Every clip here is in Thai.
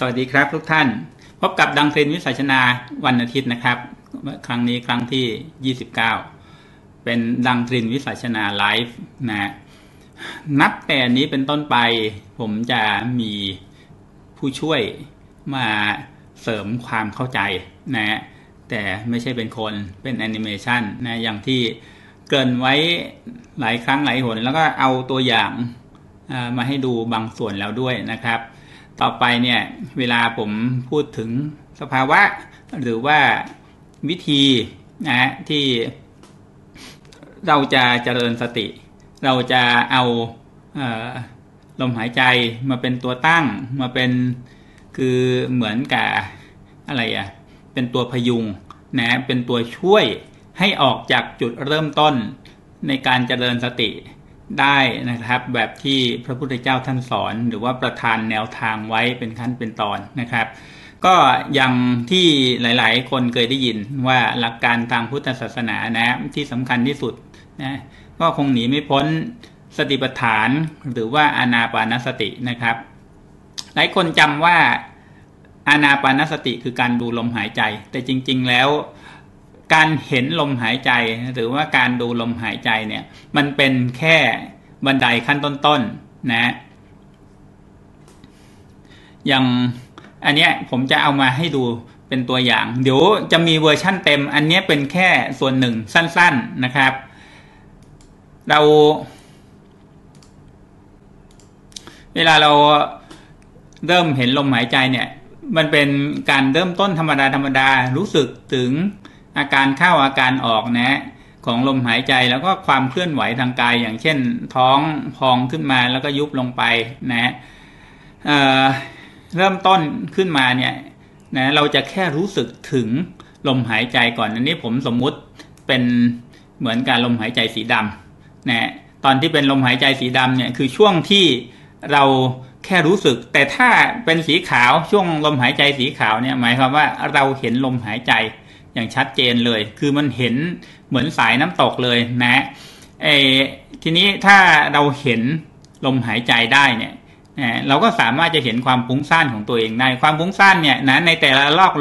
สวัสดีครับทุกท่าน พบกับดังเทรนวิสัชนาวันอาทิตย์นะครับ ครั้งนี้ครั้งที่ 29 เป็นดังเทรนวิสัชนาไลฟ์นะนับแต่นี้เป็นต้นไป ผมจะมีผู้ช่วยมาเสริมความเข้าใจนะแต่ไม่ใช่เป็นคนเป็นแอนิเมชันนะอย่างที่เกินไว้หลายครั้งหลายหน แล้วก็เอาตัวอย่างมาให้ดูบางส่วนแล้วด้วยนะครับ ต่อไปเนี่ยเวลาผมพูดถึงสภาวะ หรือว่าวิธีนะที่เราจะเจริญสติ เราจะเอาลมหายใจมาเป็นตัวตั้งมาเป็นคือเหมือนกับอะไรอะ่ะเป็นตัวพยุงนะเป็นตัวช่วยให้ออกจากจุดเริ่มต้นในการเจริญสติ ได้นะครับแบบที่พระพุทธเจ้าท่านสอน หรือว่าประทานแนวทางไว้เป็นขั้นเป็นตอนนะครับ ก็อย่างที่หลาย ๆ คนเคยได้ยินว่าหลักการทางพุทธศาสนานะที่สำคัญที่สุดนะก็คงหนีไม่พ้นสติปัฏฐานหรือว่าอานาปานสตินะครับ หลายคนจำว่าอานาปานสติคือการดูลมหายใจ แต่จริง ๆ แล้ว การเห็นลมหายใจหรือว่าการดูลมหายใจเนี่ย มันเป็นแค่บันไดขั้นต้นๆนะอย่างอันเนี้ยผมจะเอามาให้ดูเป็นตัวอย่าง เดี๋ยวจะมีเวอร์ชั่นเต็ม อันนี้เป็นแค่ส่วนหนึ่งสั้น ๆนะครับ เรา เวลาเราเริ่มเห็นลมหายใจเนี่ย มันเป็นการเริ่มต้นธรรมดาธรรมดารู้สึกถึง อาการเข้าอาการออกนะของลมหายใจแล้วก็ความเคลื่อนไหวทางกาย อย่างเช่น ท้องพองขึ้นมาแล้วก็ยุบลงไปนะเเริ่มต้นขึ้นมาเนี่ยนะเราจะแค่รู้สึกถึงลมหายใจก่อนอันนี้ผมสมมุติเป็นเหมือนการลมหายใจสีดำนะตอนที่เป็นลมหายใจสีดำเนี่ยคือช่วงที่เราแค่รู้สึก แต่ถ้าเป็นสีขาวช่วงลมหายใจสีขาวเนี่ยหมายความว่าเราเห็นลมหายใจ อย่างชัดเจนเลย คือมันเห็นเหมือนสายน้ำตกเลยนะไอ้ทีนี้ถ้าเราเห็นลมหายใจได้เนี่ยเราก็สามารถจะเห็นความฟุ้งซ่านของตัวเองได้ความฟุ้งซ่านเนี่ยนะในแต่ละลอก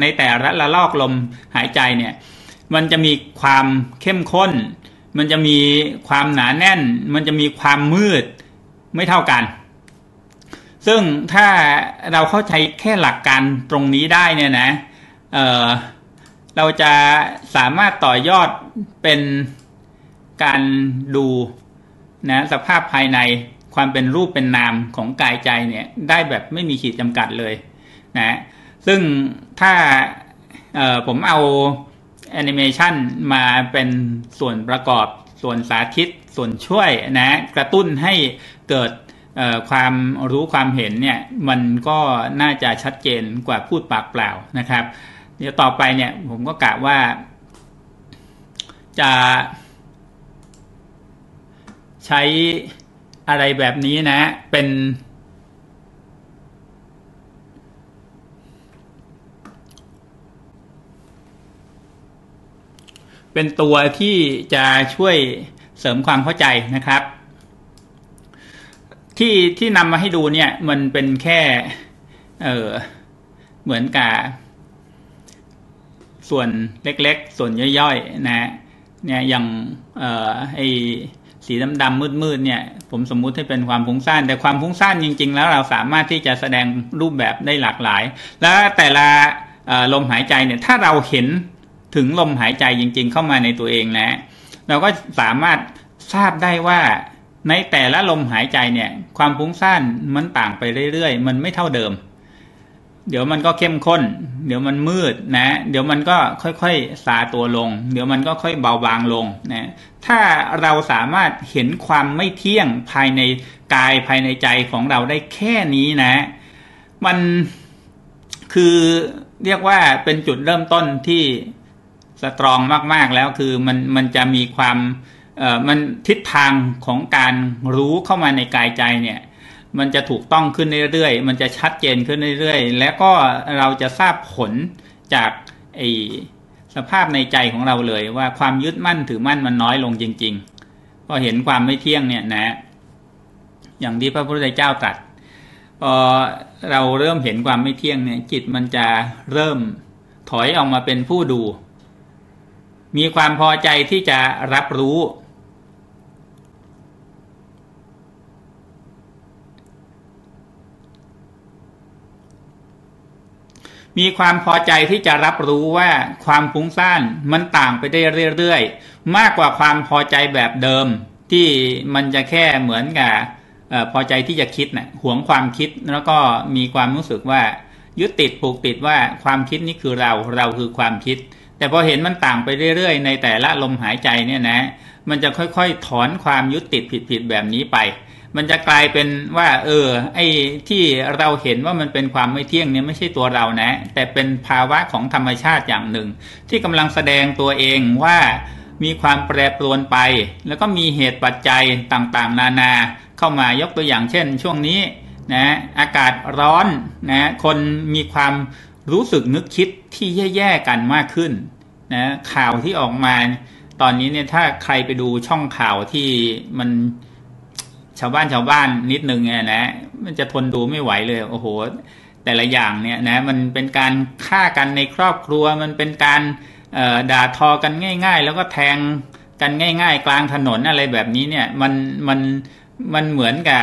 ในแต่ละลอกลมหายใจเนี่ยมันจะมีความเข้มข้น มันจะมีความหนาแน่น มันจะมีความมืดไม่เท่ากัน ซึ่งถ้าเราเข้าใจแค่หลักการตรงนี้ได้เนี่ยนะเเราจะสามารถต่อยอดเป็นการดูนะสภาพภายในความเป็นรูปเป็นนามของกายใจเนี่ยได้แบบไม่มีขีดจำกัดเลยนะซึ่งถ้าผมเอาแอนิเมชันมาเป็นส่วนประกอบส่วนสาธิตส่วนช่วยนะกระตุ้นให้เกิดความรู้ความเห็นเนี่ยมันก็น่าจะชัดเจนกว่าพูดปากเปล่านะครับ เดี๋ยวต่อไปเนี่ย ผมก็กะว่า จะใช้อะไรแบบนี้นะ เป็น เป็นตัวที่จะช่วยเสริมความเข้าใจนะครับ ที่ที่นำมาให้ดูเนี่ย มันเป็นแค่ เออเหมือนกับ ส่วนเล็กๆ ส่วนย่อยๆนะเนี่ยอย่างเอ่อไอสีดำๆมืดๆเนี่ย ผมสมมุติให้เป็นความฟุ้งซ่าน แต่ความฟุ้งซ่านจริง ๆ แล้วเราสามารถที่จะแสดงรูปแบบได้หลากหลาย แล้วแต่ละลมหายใจเนี่ยถ้าเราเห็นถึงลมหายใจจริง ๆ เข้ามาในตัวเองนะเราก็สามารถทราบได้ว่าในแต่ละลมหายใจเนี่ย ความฟุ้งซ่านมันต่างไปเรื่อยๆ มันไม่เท่าเดิม เดี๋ยวมันก็เข้มข้น เดี๋ยวมันมืดนะ เดี๋ยวมันก็ค่อยๆสาตัวลง เดี๋ยวมันก็ค่อยเบาบางลงนะ ถ้าเราสามารถเห็นความไม่เที่ยงภายในกายภายในใจของเราได้แค่นี้นะ มันคือเรียกว่าเป็นจุดเริ่มต้นที่สตรองมากๆแล้วคือมันมันจะมีความเอ่อมันทิศทางของการรู้เข้ามาในกายใจเนี่ย มันจะถูกต้องขึ้นเรื่อยๆ มันจะชัดเจนขึ้นเรื่อยๆ แล้วก็เราจะทราบผลจากไอสภาพในใจของเราเลย ว่าความยึดมั่นถือมั่นมันน้อยลงจริงๆพอเห็นความไม่เที่ยงเนี่ยนะ อย่างที่พระพุทธเจ้าตรัสพอเราเริ่มเห็นความไม่เที่ยงเนี่ย จิตมันจะเริ่มถอยออกมาเป็นผู้ดู มีความพอใจที่จะรับรู้ มีความพอใจที่จะรับรู้ว่าความฟุ้งซ่านมันต่างไปได้เรื่อยๆ มากกว่าความพอใจแบบเดิม ที่มันจะแค่เหมือนกับพอใจที่จะคิดนะ่ะหวงความคิดแล้วก็มีความรู้สึกว่ายึดติดผูกติดว่าความคิดนี้คือเราเราคือความคิด แต่พอเห็นมันต่างไปเรื่อยๆ ในแต่ละลมหายใจเนี่ยนะ มันจะค่อยๆ ถอนความยึดติดผิดๆแบบนี้ไป มันจะกลายเป็นว่า เออ ไอ้ที่เราเห็นว่ามันเป็นความไม่เที่ยงเนี่ยไม่ใช่ตัวเรานะ แต่เป็นภาวะของธรรมชาติอย่างหนึ่ง ที่กำลังแสดงตัวเองว่ามีความแปรปรวนไป แล้วก็มีเหตุปัจจัยต่างๆ นานาเข้ามายกตัวอย่างเช่น ช่วงนี้นะอากาศร้อนนะคนมีความรู้สึกนึกคิดที่แย่ๆกันมากขึ้นนะข่าวที่ออกมา ตอนนี้เนี่ยถ้าใครไปดูช่องข่าวที่มัน ชาวบ้านชาวบ้านนิดนึงเนี่ยนะ มันจะทนดูไม่ไหวเลย โอ้โห แต่ละอย่างเนี่ยนะมันเป็นการฆ่ากันในครอบครัว มันเป็นการด่าทอกันง่าย ๆ แล้วก็แทงกันง่าย ๆ กลางถนนอะไรแบบนี้เนี่ยมันมันมันเหมือนกับ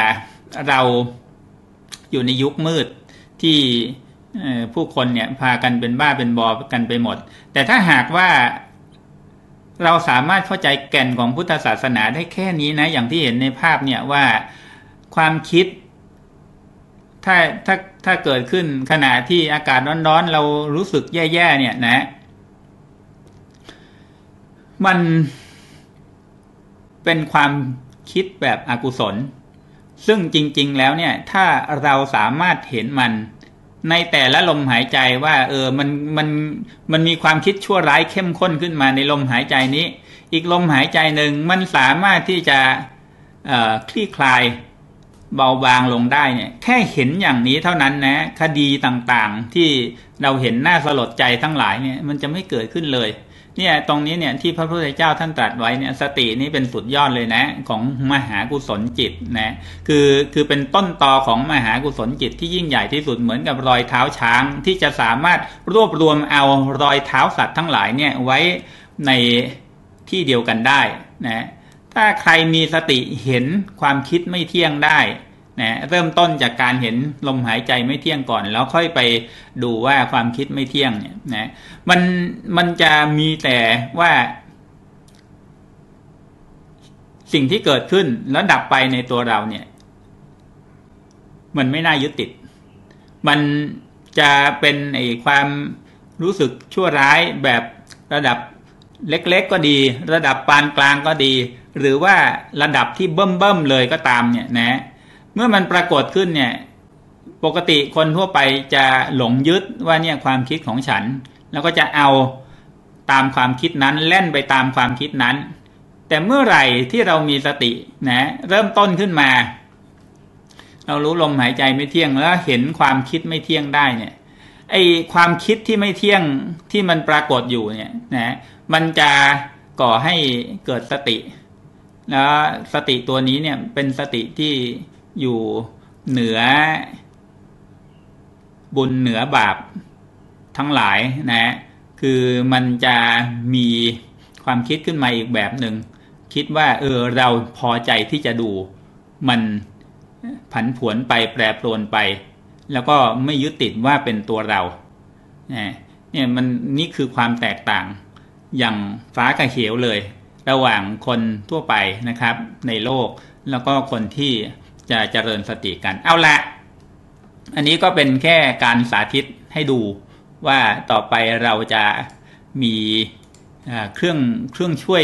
เราอยู่ในยุคมืดที่ผู้คนเนี่ยพากันเป็นบ้าเป็นบอกันไปหมด แต่ถ้าหากว่า เราสามารถเข้าใจแก่นของพุทธศาสนาได้แค่นี้นะ อย่างที่เห็นในภาพเนี่ยว่าความคิด ถ้าถ้าถ้าเกิดขึ้นขณะที่อากาศร้อนๆ เรารู้สึกแย่ๆเนี่ยนะ มันเป็นความคิดแบบอกุศล ซึ่งจริง ๆ แล้วเนี่ย ถ้าเราสามารถเห็นมัน ในแต่ละลมหายใจว่า เออมันมันมันมีความคิดชั่วร้ายเข้มข้นขึ้นมาในลมหายใจนี้ อีกลมหายใจหนึ่งมันสามารถที่จะคลี่คลายเบาบางลงได้เนี่ยแค่เห็นอย่างนี้เท่านั้นนะคดีต่างๆที่เราเห็นหน้าสลดใจทั้งหลายเนี่ยมันจะไม่เกิดขึ้นเลย เนี่ยตรงนี้เนี่ยที่พระพุทธเจ้าท่านตรัสไว้เนี่ยสตินี้เป็นสุดยอดเลยนะ ของมหากุศลจิตนะคือคือเป็นต้นตอของมหากุศลจิตที่ยิ่งใหญ่ที่สุดเหมือนกับรอยเท้าช้างที่จะสามารถรวบรวมเอารอยเท้าสัตว์ทั้งหลายเนี่ยไว้ในที่เดียวกันได้นะถ้าใครมีสติเห็นความคิดไม่เที่ยงได้ นะเริ่มต้นจากการเห็นลมหายใจไม่เที่ยงก่อน แล้วค่อยไปดูว่าความคิดไม่เที่ยงเนี่ยนะมันมันจะมีแต่ว่า สิ่งที่เกิดขึ้นแล้วดับไปในตัวเราเนี่ย มันไม่น่ายึดติด มันจะเป็นไอ้ความรู้สึกชั่วร้ายแบบระดับเล็กๆก็ดี ระดับปานกลางก็ดี หรือว่าระดับที่เบิ่มๆเลยก็ตามเนี่ยนะ เมื่อมันปรากฏขึ้นเนี่ย ปกติคนทั่วไปจะหลงยึดว่าเนี่ยความคิดของฉัน แล้วก็จะเอาตามความคิดนั้นเล่นไปตามความคิดนั้น แต่เมื่อไหร่ที่เรามีสตินะเริ่มต้นขึ้นมา เรารู้ลมหายใจไม่เที่ยงแล้วเห็นความคิดไม่เที่ยงได้เนี่ยไอความคิดที่ไม่เที่ยงที่มันปรากฏอยู่เนี่ยนะมันจะก่อให้เกิดสติ แล้วสติตัวนี้เนี่ยเป็นสติที่ อยู่เหนือบุญเหนือบาปทั้งหลายนะคือมันจะมีความคิดขึ้นมาอีกแบบหนึ่งคิดว่าเออเราพอใจที่จะดูมันผันผวนไปแปรปรวนไป แล้วก็ไม่ยึดติดว่าเป็นตัวเราเนี่ยมันนี่คือความแตกต่างอย่างฟ้ากับเหวเลย ระหว่างคนทั่วไปนะครับในโลกแล้วก็คนที่ จะเจริญสติกัน เอาละ อันนี้ก็เป็นแค่การสาธิตให้ดูว่าต่อไปเราจะมีเครื่องเครื่องช่วย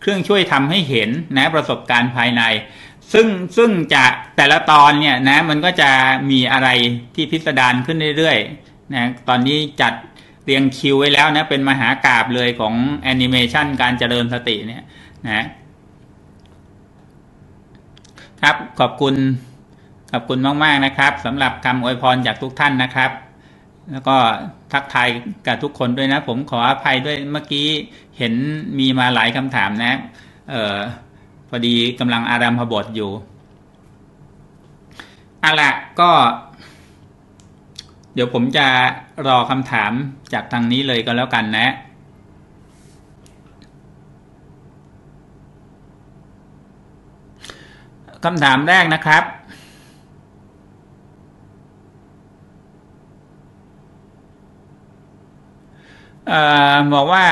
เครื่องช่วยทำให้เห็นนะประสบการณ์ภายใน ซึ่งซึ่งจะแต่ละตอนเนี่ยนะมันก็จะมีอะไรที่พิสดารขึ้นเรื่อยๆนะตอนนี้จัดเรียงคิวไว้แล้วนะเป็นมหากราบเลยของแอนิเมชันการเจริญสติเนี่ยนะ ครับ ขอบคุณขอบคุณมากๆนะครับสำหรับคำอวยพรจากทุกท่านนะครับ แล้วก็ทักทายกับทุกคนด้วยนะ ผมขออภัยด้วยเมื่อกี้เห็นมีมาหลายคำถามนะ เออพอดีกำลังอารัมพบทอยู่อะละก็ เดี๋ยวผมจะรอคำถามจากทางนี้เลยก็แล้วกันนะ คำถามแรกนะครับอบอกว่า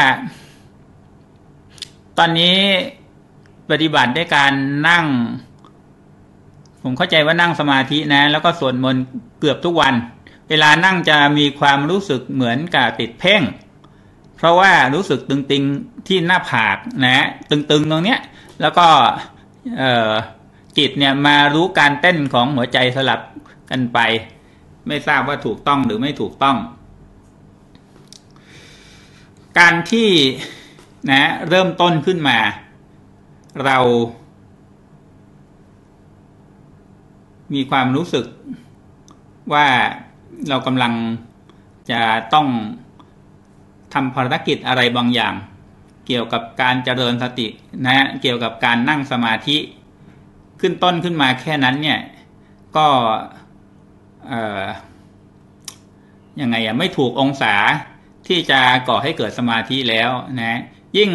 ตอนนี้ปฏิบัติด้วยการนั่ง ผมเข้าใจว่านั่งสมาธินะ แล้วก็สวดมนต์เกือบทุกวัน เวลานั่งจะมีความรู้สึกเหมือนกับติดเพ่ง เพราะว่ารู้สึกตึงๆที่หน้าผากนะ ตึงๆตรงเนี้ย แล้วก็ เอ,อ จิตเนี่ยมารู้การเต้นของหัวใจสลับกันไป ไม่ทราบว่าถูกต้องหรือไม่ถูกต้อง การที่นะเริ่มต้นขึ้นมา เรามีความรู้สึกว่าเรากำลังจะต้องทำภารกิจอะไรบางอย่าง เกี่ยวกับการเจริญสตินะเกี่ยวกับการนั่งสมาธิ ขึ้นต้นขึ้นมาแค่นั้นเนี่ย ก็ยังไงอะไม่ถูกองศาที่จะก่อให้เกิดสมาธิแล้วนะยิ่ง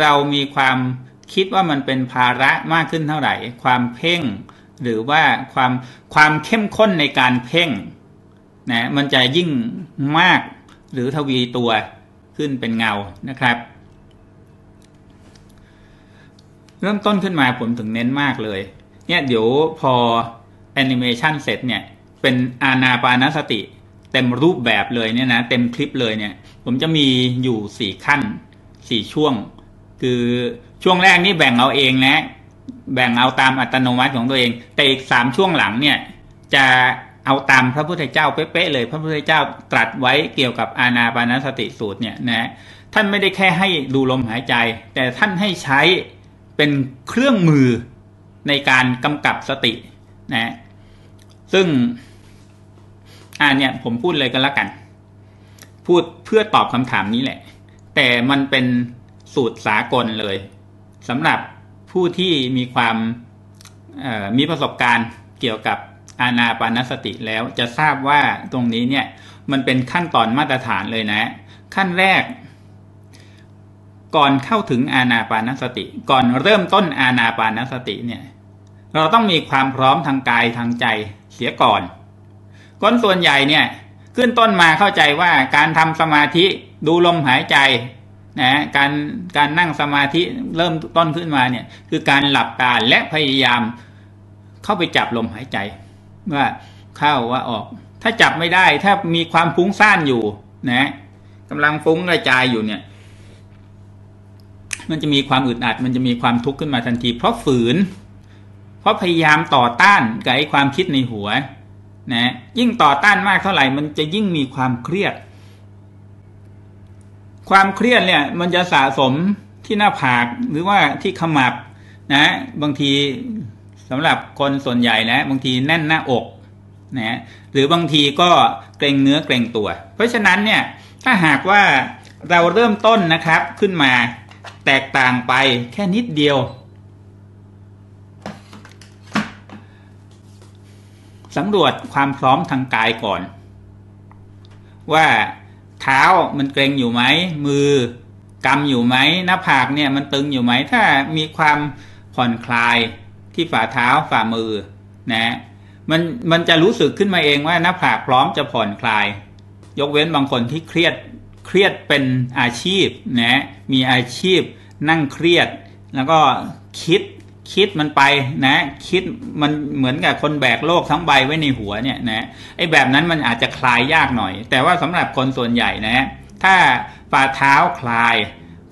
เรามีความคิดว่ามันเป็นภาระมากขึ้นเท่าไหร่ ความเพ่ง หรือว่าความความเข้มข้นในการเพ่งนะมันจะยิ่งมากหรือทวีตัวขึ้นเป็นเงานะครับ เริ่มต้นขึ้นมาผมถึงเน้นมากเลย เนี่ยเดี๋ยวพอแอนิเมชันเสร็จเนี่ยเป็นอาณาปานสติ เต็มรูปแบบเลยเนี่ยนะเต็มคลิปเลยเนี่ย ผมจะมีอยู่สี่ขั้นสี่ช่วง คือช่วงแรกนี่แบ่งเอาเองนะ แบ่งเอาตามอัตโนมัติของตัวเอง แต่อีกสามช่วงหลังเนี่ยจะเอาตามพระพุทธเจ้าเป๊ะๆเลย พระพุทธเจ้าตรัสไว้เกี่ยวกับอาณาปานสติสูตรเนี่ยนะท่านไม่ได้แค่ให้ดูลมหายใจ แต่ท่านให้ใช้เป็นเครื่องมือ ในการกำกับสตินะซึ่งอ่าเนี่ยผมพูดเลยกันละกัน พูดเพื่อตอบคำถามนี้แหละ แต่มันเป็นสูตรสากลเลยสำหรับผู้ที่มีความมีประสบการณ์เกี่ยวกับอาณาปานสติแล้วจะทราบว่าตรงนี้เนี่ยมันเป็นขั้นตอนมาตรฐานเลยนะ ขั้นแรก ก่อนเข้าถึงอาณาปานสติ ก่อนเริ่มต้นอาณาปานสติเนี่ยเราต้องมีความพร้อมทางกายทางใจเสียก่อนคนส่วนใหญ่เนี่ยขึ้นต้นมาเข้าใจว่าการทำสมาธิดูลมหายใจนะการการนั่งสมาธิเริ่มต้นขึ้นมาเนี่ยคือการหลับตาและพยายามเข้าไปจับลมหายใจ ว่าเข้าว่าออก ถ้าจับไม่ได้ถ้ามีความฟุ้งซ่านอยู่นะกำลังฟุ้งกระจายอยู่เนี่ย มันจะมีความอึดอัด มันจะมีความทุกข์ขึ้นมาทันที เพราะฝืน เพราะพยายามต่อต้านกับไอ้ความคิดในหัวนะยิ่งต่อต้านมากเท่าไหร่มันจะยิ่งมีความเครียด ความเครียดเนี่ยมันจะสะสมที่หน้าผากหรือว่าที่ขมับนะบางทีสำหรับคนส่วนใหญ่นะบางทีแน่นหน้าอกนะหรือบางทีก็เกรงเนื้อเกรงตัว เพราะฉะนั้นเนี่ยถ้าหากว่าเราเริ่มต้นนะครับขึ้นมา แตกต่างไปแค่นิดเดียว สำรวจความพร้อมทางกายก่อน ว่าเท้ามันเกร็งอยู่ไหม มือกำอยู่ไหม หน้าผากเนี่ยมันตึงอยู่ไหม ถ้ามีความผ่อนคลายที่ฝ่าเท้าฝ่ามือนะมันมันจะรู้สึกขึ้นมาเองว่าหน้าผากพร้อมจะผ่อนคลาย ยกเว้นบางคนที่เครียดเครียดเป็นอาชีพนะ มีอาชีพนั่งเครียด แล้วก็คิดคิดมันไปนะ คิดมันเหมือนกับคนแบกโลกทั้งใบไว้ในหัวเนี่ยนะไอ้แบบนั้นมันอาจจะคลายยากหน่อย แต่ว่าสำหรับคนส่วนใหญ่นะ ถ้าฝ่าเท้าคลาย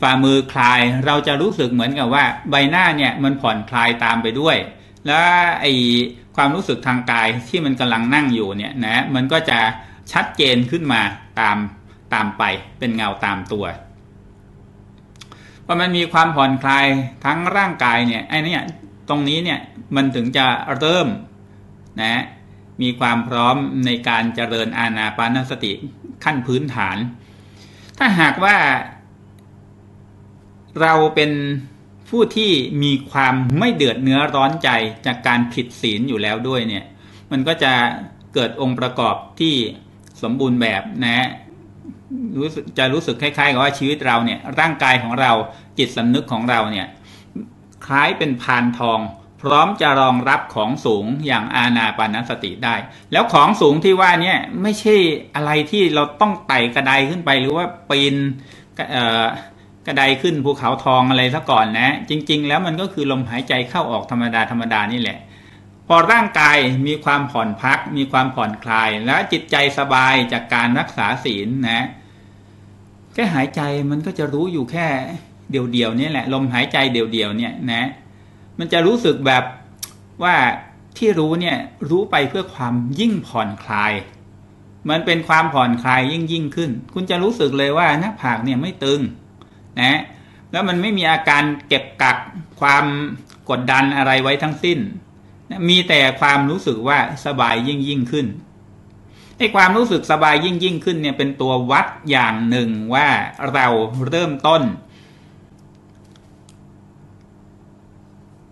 ฝ่ามือคลาย เราจะรู้สึกเหมือนกับว่าใบหน้าเนี่ยมันผ่อนคลายตามไปด้วย แล้วไอ้ความรู้สึกทางกายที่มันกำลังนั่งอยู่เนี่ยนะมันก็จะชัดเจนขึ้นมาตามตามไปเป็นเงาตามตัว พอมันมีความผ่อนคลายทั้งร่างกายเนี่ยไอ้นี่ตรงนี้เนี่ยมันถึงจะเริ่มนะมีความพร้อมในการเจริญอาณาปานสติขั้นพื้นฐาน ถ้าหากว่า เราเป็นผู้ที่มีความไม่เดือดเนื้อร้อนใจจากการผิดศีลอยู่แล้วด้วยเนี่ย มันก็จะเกิดองค์ประกอบที่สมบูรณ์แบบนะ รู้สึกจะรู้สึกคล้ายๆกับว่าชีวิตเราเนี่ยร่างกายของเราจิตสำนึกของเราเนี่ยคล้ายเป็นพานทอง พร้อมจะรองรับของสูงอย่างอาณาปานสติได้ แล้วของสูงที่ว่าเนี่ยไม่ใช่อะไรที่เราต้องไต่กระไดขึ้นไปหรือว่าปีนกระไดขึ้นภูเขาทองอะไรซะก่อนนะ จริง ๆ แล้วมันก็คือลมหายใจเข้าออกธรรมดาธรรมดานี่แหละพอร่างกายมีความผ่อนพัก มีความผ่อนคลาย และจิตใจสบายจากการรักษาศีลนะ ค่หายใจมันก็จะรู้อยู่แค่เดี่ยวๆนี่แหละ ลมหายใจเดี่ยวๆเนี่ยนะ มันจะรู้สึกแบบว่าที่รู้เนี่ยรู้ไปเพื่อความยิ่งผ่อนคลาย มันเป็นความผ่อนคลายยิ่งยิ่งขึ้น คุณจะรู้สึกเลยว่าหน้าผากเนี่ยไม่ตึงนะแล้วมันไม่มีอาการเก็บกักความกดดันอะไรไว้ทั้งสิ้น มีแต่ความรู้สึกว่าสบายยิ่งยิ่งขึ้น ไอ้ความรู้สึกสบายยิ่งยิ่งขึ้นเนี่ยเป็นตัววัดอย่างหนึ่งว่าเราเริ่มต้น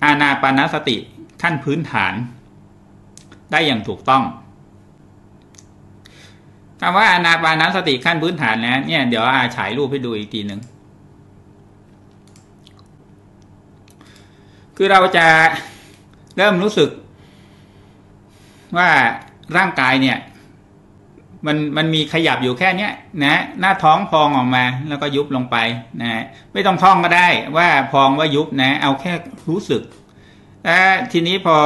อานาปานสติขั้นพื้นฐาน ได้อย่างถูกต้องคำว่าอานาปานสติขั้นพื้นฐานนะเนี่ยเดี๋ยวอาฉายรูปให้ดูอีกทีหนึ่งคือเราจะเริ่มรู้สึกว่าร่างกายเนี่ย มันมันมีขยับอยู่แค่เนี้ยนะหน้าท้องพองออกมาแล้วก็ยุบลงไปนะไม่ต้องท่องก็ได้ว่าพองว่ายุบนะ เอาแค่รู้สึกแต่ทีนี้พอ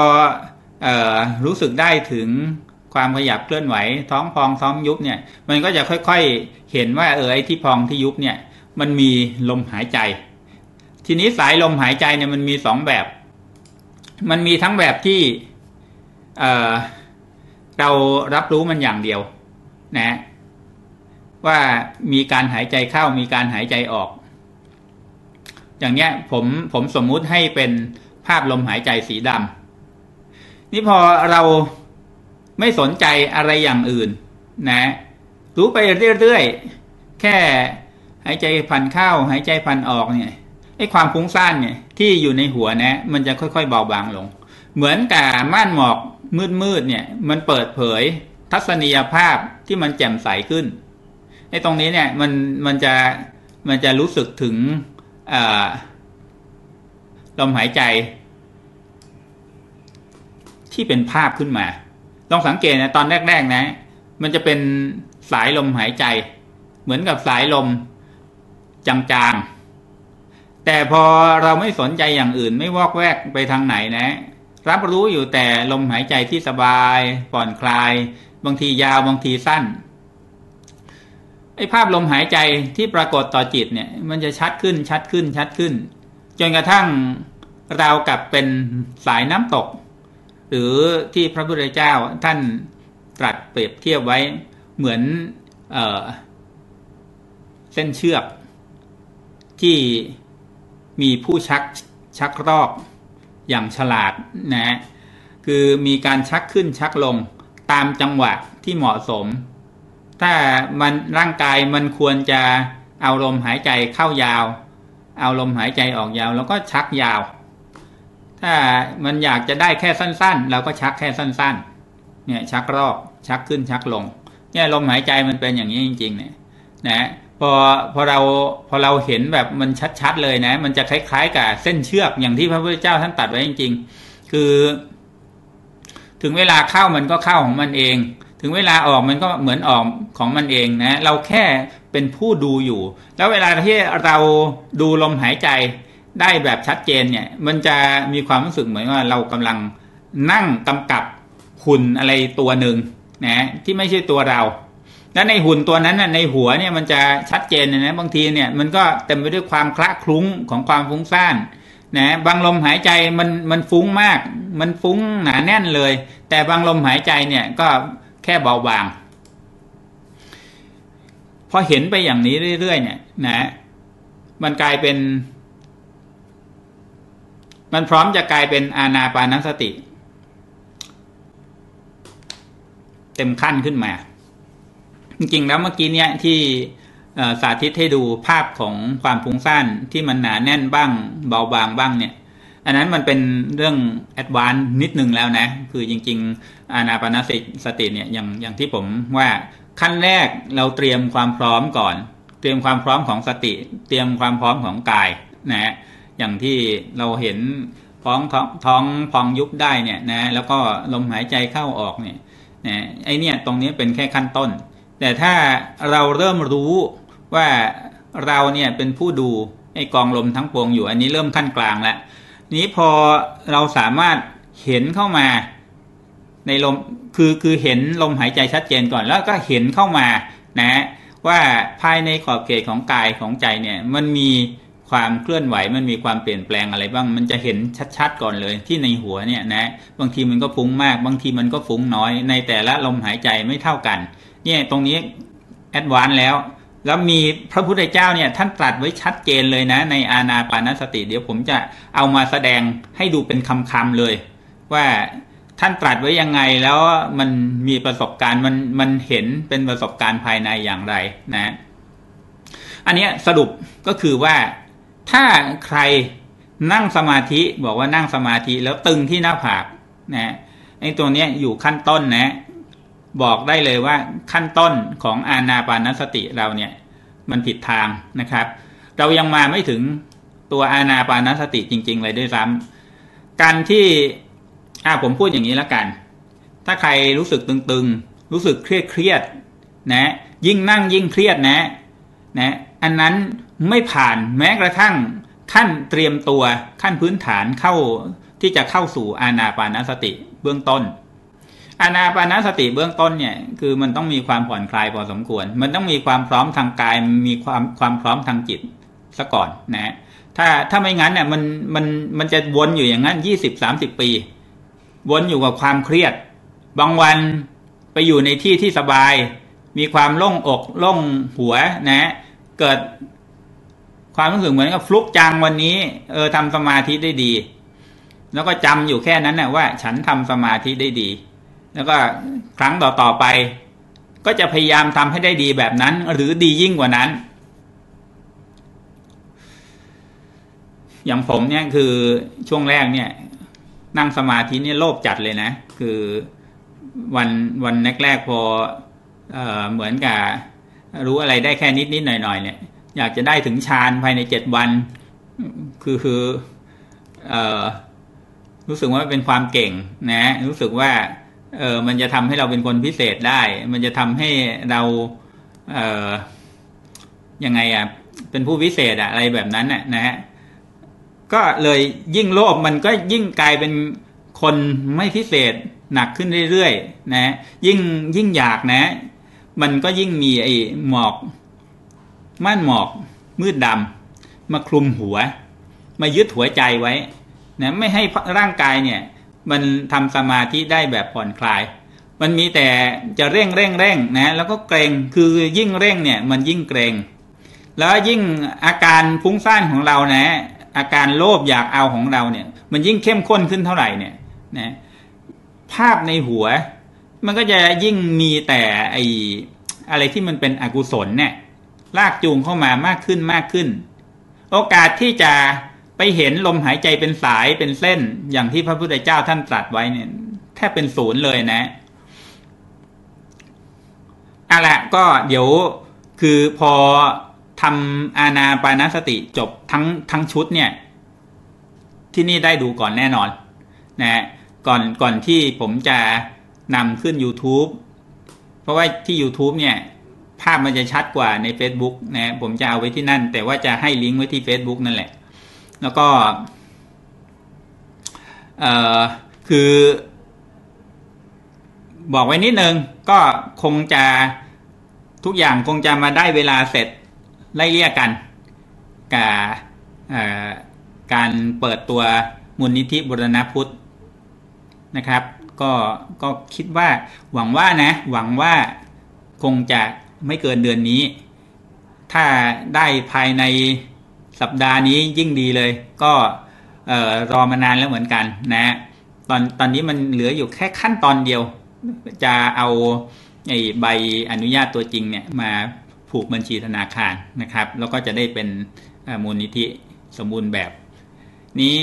ออรู้สึกได้ถึงความขยับเคลื่อนไหว ท้องพองท้องยุบเนี่ย มันก็จะค่อยๆเห็นว่าเออไอ้ที่พองที่ยุบเนี่ย มันมีลมหายใจ ทีนี้สายลมหายใจเนี่ยมันมีสองแบบ มันมีทั้งแบบที่เเรารับรู้มันอย่างเดียว นะว่ามีการหายใจเข้ามีการหายใจออก อย่างเนี้ยผมผมสมมุติให้เป็นภาพลมหายใจสีดำนี่พอเราไม่สนใจอะไรอย่างอื่น นะรู้ไปเรื่อยๆ แค่หายใจพันเข้าหายใจพันออกเนี่ยไอ้ความฟุ้งซ่านเนี่ยที่อยู่ในหัวนะ มันจะค่อยๆเบาบางลง เหมือนกับม่านหมอกมืดๆเนี่ย มันเปิดเผยทัศนียภาพ ที่มันแจ่มใสขึ้นไอ้ตรงนี้เนี่ยมันมันจะมันจะรู้สึกถึงลมหายใจ ที่เป็นภาพขึ้นมา ลองสังเกตนะตอนแรก ๆ นะ มันจะเป็นสายลมหายใจ เหมือนกับสายลมจางๆ แต่พอเราไม่สนใจอย่างอื่น ไม่วอกแวกไปทางไหนนะ รับรู้อยู่แต่ลมหายใจที่สบายผ่อนคลาย บางทียาวบางทีสั้นไอ้ภาพลมหายใจที่ปรากฏต่อจิตเนี่ย มันจะชัดขึ้นชัดขึ้นชัดขึ้น จนกระทั่งเรากับเป็นสายน้ำตก หรือที่พระพุทธเจ้าท่านตรัสเปรียบเทียบไว้เหมือนเอเส้นเชือกที่มีผู้ชักชักรอกอย่างฉลาดนะคือมีการชักขึ้นชักลง ตามจังหวะที่เหมาะสม ถ้ามันร่างกายมันควรจะเอาลมหายใจเข้ายาว เอาลมหายใจออกยาว แล้วก็ชักยาว ถ้ามันอยากจะได้แค่สั้นๆ เราก็ชักแค่สั้น ๆ เนี่ยชักรอกชักขึ้นชักลง เนี่ยลมหายใจมันเป็นอย่างนี้จริง ๆ เนี่ยนะพอพอเราพอเราเห็นแบบมันชัดๆเลยนะ มันจะคล้ายๆกับเส้นเชือกอย่างที่พระพุทธเจ้าท่านตัดไว้จริง ๆ คือ ถึงเวลาเข้ามันก็เข้าของมันเอง ถึงเวลาออกมันก็เหมือนออกของมันเองนะ เราแค่เป็นผู้ดูอยู่ แล้วเวลาที่เราดูลมหายใจได้แบบชัดเจนเนี่ย มันจะมีความรู้สึกเหมือนว่าเรากำลังนั่งกำกับหุ่นอะไรตัวหนึ่งนะที่ไม่ใช่ตัวเรา แล้วในหุ่นตัวนั้นน่ะในหัวเนี่ยมันจะชัดเจนนะบางทีเนี่ยมันก็เต็มไปด้วยความคละคลุ้งของความฟุ้งซ่าน นะบางลมหายใจมันมันฟุ้งมาก มันฟุ้งหนาแน่นเลย แต่บางลมหายใจเนี่ยก็แค่เบาบาง พอเห็นไปอย่างนี้เรื่อยๆเนี่ยนะมันกลายเป็น มันพร้อมจะกลายเป็นอาณาปานสติ เต็มขั้นขึ้นมา จริงๆแล้วเมื่อกี้เนี้ยที่ สาธิตให้ดูภาพของความฟุ้งซ่านที่มันหนาแน่นบ้าง เบาบางบ้างเนี่ย อันนั้นมันเป็นเรื่องแอดวานซ์นิดนึงแล้วนะ คือจริง ๆ อานาปานสติเนี่ยอย่างอย่างที่ผมว่าขั้นแรกเราเตรียมความพร้อมก่อน เตรียมความพร้อมของสติ เตรียมความพร้อมของกายนะอย่างที่เราเห็นท้องท้องท้องพองยุบได้เนี่ยนะแล้วก็ลมหายใจเข้าออกเนี่ยนะไอเนี่ยตรงนี้เป็นแค่ขั้นต้น แต่ถ้าเราเริ่มรู้ ว่าเราเนี่ยเป็นผู้ดูไอกองลมทั้งปวงอยู่ อันนี้เริ่มขั้นกลางแล้วนี้พอเราสามารถเห็นเข้ามาในลมคือคือเห็นลมหายใจชัดเจนก่อนแล้วก็เห็นเข้ามานะว่าภายในขอบเขตของกายของใจเนี่ยมันมีความเคลื่อนไหวมันมีความเปลี่ยนแปลงอะไรบ้าง มันจะเห็นชัดๆก่อนเลยที่ในหัวเนี่ยนะบางทีมันก็ฟุ้งมาก บางทีมันก็ฟุ้งน้อย ในแต่ละลมหายใจไม่เท่ากัน เนี่ยตรงนี้แอดวานแล้ว แล้วมีพระพุทธเจ้าเนี่ยท่านตรัสไว้ชัดเจนเลยนะ ในอาณาปานสติ เดี๋ยวผมจะเอามาแสดงให้ดูเป็นคำๆเลย ว่าท่านตรัสไว้ยังไงแล้วมันมีประสบการณ์มันมันเห็นเป็นประสบการณ์ภายในอย่างไรนะ อันนี้สรุปก็คือว่าถ้าใครนั่งสมาธิบอกว่านั่งสมาธิแล้วตึงที่หน้าผากนะไอ้ตัวเนี้ยอยู่ขั้นต้นนะ บอกได้เลยว่าขั้นต้นของอาณาปานสติเราเนี่ยมันผิดทางนะครับ เรายังมาไม่ถึงตัวอาณาปานสติจริง ๆ เลยด้วยซ้ำการที่อ่าผมพูดอย่างนี้แล้วกัน ถ้าใครรู้สึกตึงๆ รู้สึกเครียดเครียดนะ ยิ่งนั่งยิ่งเครียดนะนะ อันนั้นไม่ผ่านแม้กระทั่งขั้นเตรียมตัวขั้นพื้นฐานเข้าที่จะเข้าสู่อาณาปานสติเบื้องต้น อาณาปานสติเบื้องต้นเนี่ย คือมันต้องมีความผ่อนคลายพอสมควร มันต้องมีความพร้อมทางกายมีความความพร้อมทางจิตซะก่อนนะถ้าถ้าไม่งั้นเนี่ยมันมันมันจะวนอยู่อย่างนั้นยี่สิบสามสิบปี วนอยู่กับความเครียด บางวันไปอยู่ในที่ที่สบาย มีความโล่งอกโล่งหัวนะ เกิดความรู้สึกเหมือนกับฟลุกจังวันนี้ เออทำสมาธิได้ดี แล้วก็จำอยู่แค่นั้นนะว่า ฉันทำสมาธิได้ดี แล้วก็ครั้งต่อต่อไป ก็จะพยายามทำให้ได้ดีแบบนั้น หรือดียิ่งกว่านั้น อย่างผมเนี่ยคือช่วงแรกเนี่ย นั่งสมาธิเนี่ยโลภจัดเลยนะ คือวันวันแรกๆพอเออเหมือนกับรู้อะไรได้แค่นิดนิดหน่อยหน่อยเนี่ย อยากจะได้ถึงฌานภายในเจ็ดวัน คือคือเออรู้สึกว่าเป็นความเก่งนะ รู้สึกว่า เออมันจะทำให้เราเป็นคนพิเศษได้ มันจะทำให้เราเออยังไงอะเป็นผู้พิเศษอะอะไรแบบนั้นน่ะนะฮะก็เลยยิ่งโลภมันก็ยิ่งกลายเป็นคนไม่พิเศษหนักขึ้นเรื่อยๆนะยิ่งยิ่งอยากนะ มันก็ยิ่งมีไอ้หมอกม่านหมอกมืดดำมาคลุมหัว มายึดหัวใจไว้นะไม่ให้ร่างกายเนี่ย มันทำสมาธิได้แบบผ่อนคลาย มันมีแต่จะเร่งเร่งเร่งนะแล้วก็เกรงคือยิ่งเร่งเนี่ยมันยิ่งเกรง แล้วยิ่งอาการฟุ้งซ่านของเรานะ อาการโลภอยากเอาของเราเนี่ย มันยิ่งเข้มข้นขึ้นเท่าไหร่เนี่ยนะภาพในหัว มันก็จะยิ่งมีแต่ไออะไรที่มันเป็นอกุศลเนี่ยลากจูงเข้ามามากขึ้นมากขึ้น โอกาสที่จะ ไปเห็นลมหายใจเป็นสายเป็นเส้น อย่างที่พระพุทธเจ้าท่านตรัสไว้เนี่ยแทบเป็นศูนย์เลยนะอะละก็เดี๋ยวคือพอทำอาณาปานสติจบทั้งทั้งชุดเนี่ย ที่นี่ได้ดูก่อนแน่นอนนะก่อนก่อนที่ผมจะนำขึ้น YouTube เพราะว่าที่ YouTube เนี่ย ภาพมันจะชัดกว่าใน Facebook นะผมจะเอาไว้ที่นั่น แต่ว่าจะให้ลิงก์ไว้ที่ Facebook นั่นแหละ แล้วก็คือบอกไว้นิดนึงก็คงจะทุกอย่างคงจะมาได้เวลาเสร็จไล่เลี่ยกันกับการเปิดตัวมูลนิธิบุรณพุทธนะครับ ก็ก็คิดว่าหวังว่านะ หวังว่าคงจะไม่เกินเดือนนี้ ถ้าได้ภายใน สัปดาห์นี้ยิ่งดีเลย ก็รอมานานแล้วเหมือนกันนะตอนตอนนี้มันเหลืออยู่แค่ขั้นตอนเดียว จะเอาไอ้ใบอนุญาตตัวจริงเนี่ยมาผูกบัญชีธนาคารนะครับ แล้วก็จะได้เป็นมูลนิธิสมบูรณ์แบบ นี้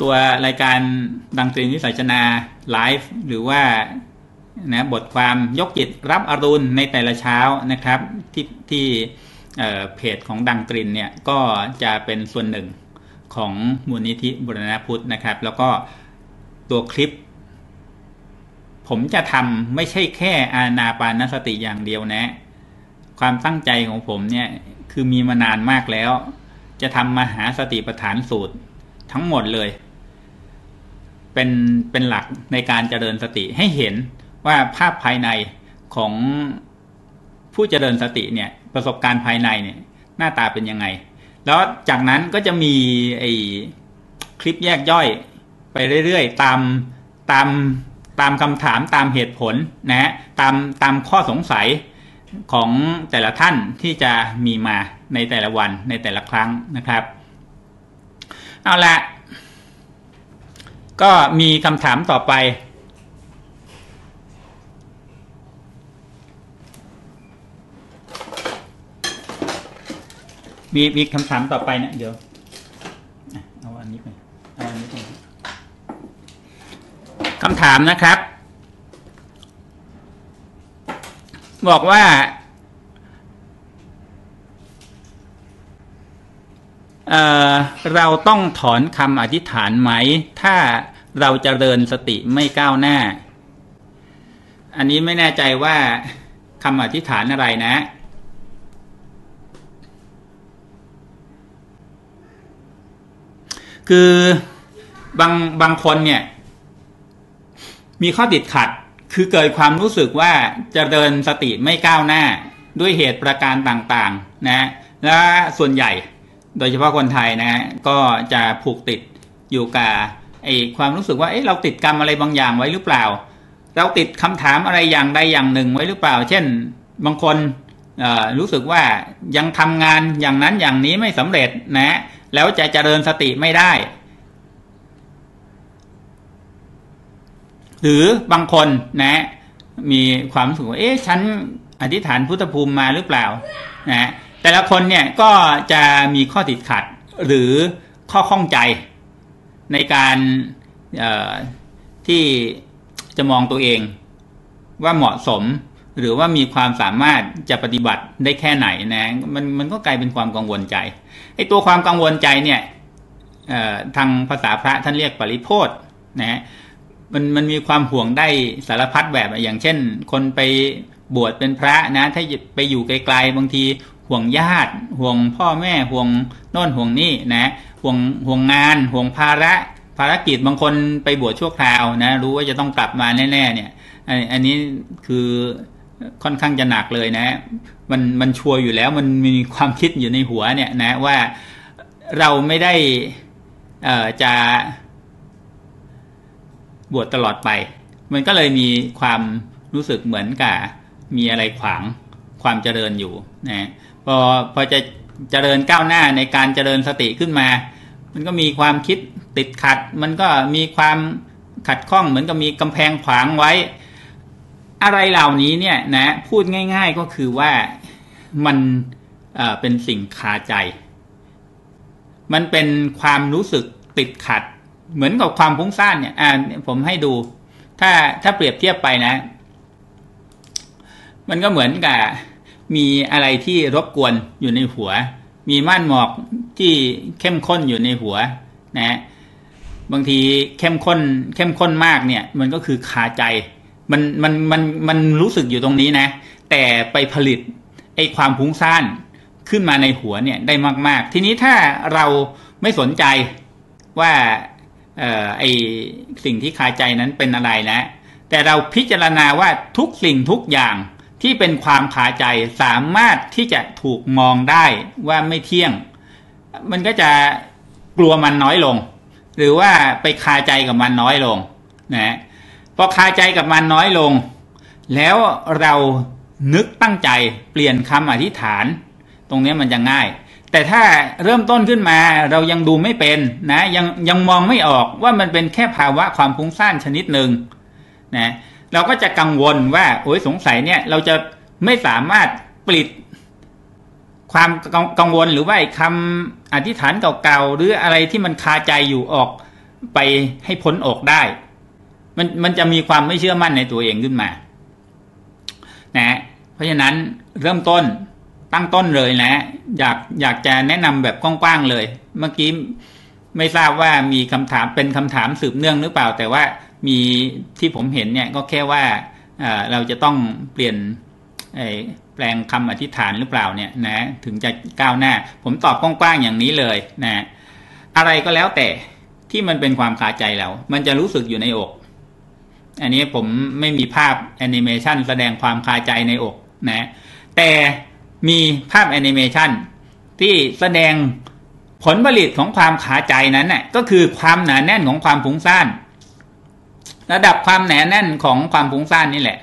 ตัวรายการดังตรีนิสัยชนาไลฟ์หรือว่า นะบทความยกจิตรับอรุณในแต่ละเช้านะครับที่ที่เพจของดังตรินเนี่ยก็จะเป็นส่วนหนึ่งของมูลนิธิบุรณพุทธนะครับ แล้วก็ตัวคลิป ผมจะทำไม่ใช่แค่อานาปานสติอย่างเดียวนะ ความตั้งใจของผมเนี่ยคือมีมานานมากแล้ว จะทำมหาสติปัฏฐานสูตรทั้งหมดเลย เป็นเป็นหลักในการเจริญสติให้เห็น ว่าภาพภายในของผู้เจริญสติเนี่ยประสบการณ์ภายในเนี่ยหน้าตาเป็นยังไง แล้วจากนั้นก็จะมีไอ้คลิปแยกย่อยไปเรื่อยๆ ตามตามตามคำถามตามเหตุผลนะฮะตามตามข้อสงสัยของแต่ละท่านที่จะมีมาในแต่ละวันในแต่ละครั้งนะครับ เอาละก็มีคำถามต่อไป มีมีคำถามต่อไปนะเดี๋ยวเอาอันนี้ไปเอาอันนี้ไปคำถามนะครับ บอกว่าเเราต้องถอนคำอธิษฐานไหม ถ้าเราจะเดินสติไม่ก้าวหน้า อันนี้ไม่แน่ใจว่าคำอธิษฐานอะไรนะ คือบางบางคนเนี่ย มีข้อติดขัดคือเกิดความรู้สึกว่าจะเดินสติไม่ก้าวหน้าด้วยเหตุประการต่างๆนะและส่วนใหญ่โดยเฉพาะคนไทยนะก็จะผูกติดอยู่กับไอ้ความรู้สึกว่าเอ๊ะเราติดกรรมอะไรบางอย่างไว้หรือเปล่า เราติดคำถามอะไรอย่างใดอย่างหนึ่งไว้หรือเปล่า เช่นบางคนรู้สึกว่ายังทำงานอย่างนั้นอย่างนี้ไม่สำเร็จนะ แล้วจะเจริญสติไม่ได้ หรือบางคนนะ มีความรู้สึกว่าเอ๊ะฉันอธิษฐานพุทธภูมิมาหรือเปล่านะแต่ละคนเนี่ยก็จะมีข้อติดขัด หรือข้อข้องใจในการที่จะมองตัวเองว่าเหมาะสม หรือว่ามีความสามารถจะปฏิบัติได้แค่ไหนนะมันมันก็กลายเป็นความกังวลใจไอ้ตัวความกังวลใจเนี่ยทางภาษาพระท่านเรียกปริโพธนะมันมันมีความห่วงได้สารพัดแบบอย่างเช่น คนไปบวชเป็นพระนะ ถ้าไปอยู่ไกลๆบางทีห่วงญาติ ห่วงพ่อแม่ห่วงโน่นห่วงนี่นะห่วงห่วงงาน ห่วงภาระภารกิจบางคนไปบวชชั่วคราวนะ รู้ว่าจะต้องกลับมาแน่ ๆ เนี่ยอันนี้คือ ค่อนข้างจะหนักเลยนะ มันมันชัวร์อยู่แล้วมันมีความคิดอยู่ในหัวเนี่ยนะว่าเราไม่ได้เอ่อจะบวชตลอดไป มันก็เลยมีความรู้สึกเหมือนกับมีอะไรขวางความเจริญอยู่นะพอพอจะเจริญก้าวหน้าในการเจริญสติขึ้นมา มันก็มีความคิดติดขัด มันก็มีความขัดข้องเหมือนกับมีกำแพงขวางไว้ อะไรเหล่านี้เนี่ยนะพูดง่าย ๆก็คือว่ามันเเป็นสิ่งคาใจ มันเป็นความรู้สึกติดขัด เหมือนกับความฟุ้งซ่านเนี่ยอ่าผมให้ดู ถ้าถ้าเปรียบเทียบไปนะ มันก็เหมือนกับมีอะไรที่รบกวนอยู่ในหัว มีม่านหมอกที่เข้มข้นอยู่ในหัว นะ บางทีเข้มข้น เข้มข้นมากเนี่ย มันก็คือคาใจ มันมันมันมันรู้สึกอยู่ตรงนี้นะ แต่ไปผลิตไอ้ความพุ้งซ่านขึ้นมาในหัวเนี่ยได้มาก ๆ ทีนี้ถ้าเราไม่สนใจว่าออไอ้สิ่งที่คาใจนั้นเป็นอะไรนะ แต่เราพิจารณาว่าทุกสิ่งทุกอย่างที่เป็นความคาใจสามารถที่จะถูกมองได้ว่าไม่เที่ยง มันก็จะกลัวมันน้อยลง หรือว่าไปคาใจกับมันน้อยลงนะ พอคาใจกับมันน้อยลง แล้วเรานึกตั้งใจเปลี่ยนคำอธิษฐาน ตรงนี้มันจะง่าย แต่ถ้าเริ่มต้นขึ้นมาเรายังดูไม่เป็นนะยังยังมองไม่ออกว่ามันเป็นแค่ภาวะความพุ่งสร้างชนิดหนึ่งนะเราก็จะกังวลว่าโอ้ยสงสัยเนี่ยเราจะไม่สามารถปลิดความกังวลหรือว่าคำอธิษฐานเก่าๆหรืออะไรที่มันคาใจอยู่ออกไปให้พ้นออกได้ มันมันจะมีความไม่เชื่อมั่นในตัวเองขึ้นมา นะ เพราะฉะนั้นเริ่มต้นตั้งต้นเลยนะ อยากอยากจะแนะนำแบบกว้างๆเลย เมื่อกี้ไม่ทราบว่ามีคำถามเป็นคำถามสืบเนื่องหรือเปล่า แต่ว่ามีที่ผมเห็นเนี่ยก็แค่ว่าเราจะต้องเปลี่ยนแปลงคำอธิษฐานหรือเปล่าเนี่ยนะถึงจะก้าวหน้า ผมตอบกว้างๆอย่างนี้เลยนะ อะไรก็แล้วแต่ที่มันเป็นความคาใจเรา มันจะรู้สึกอยู่ในอก อันนี้ผมไม่มีภาพแอนิเมชันแสดงความคาใจในอกนะแต่มีภาพแอนิเมชันที่แสดงผลผลิตของความคาใจนั้นน่ะก็คือความหนาแน่นของความฟุ้งซ่าน ระดับความหนาแน่นของความฟุ้งซ่านนี่แหละ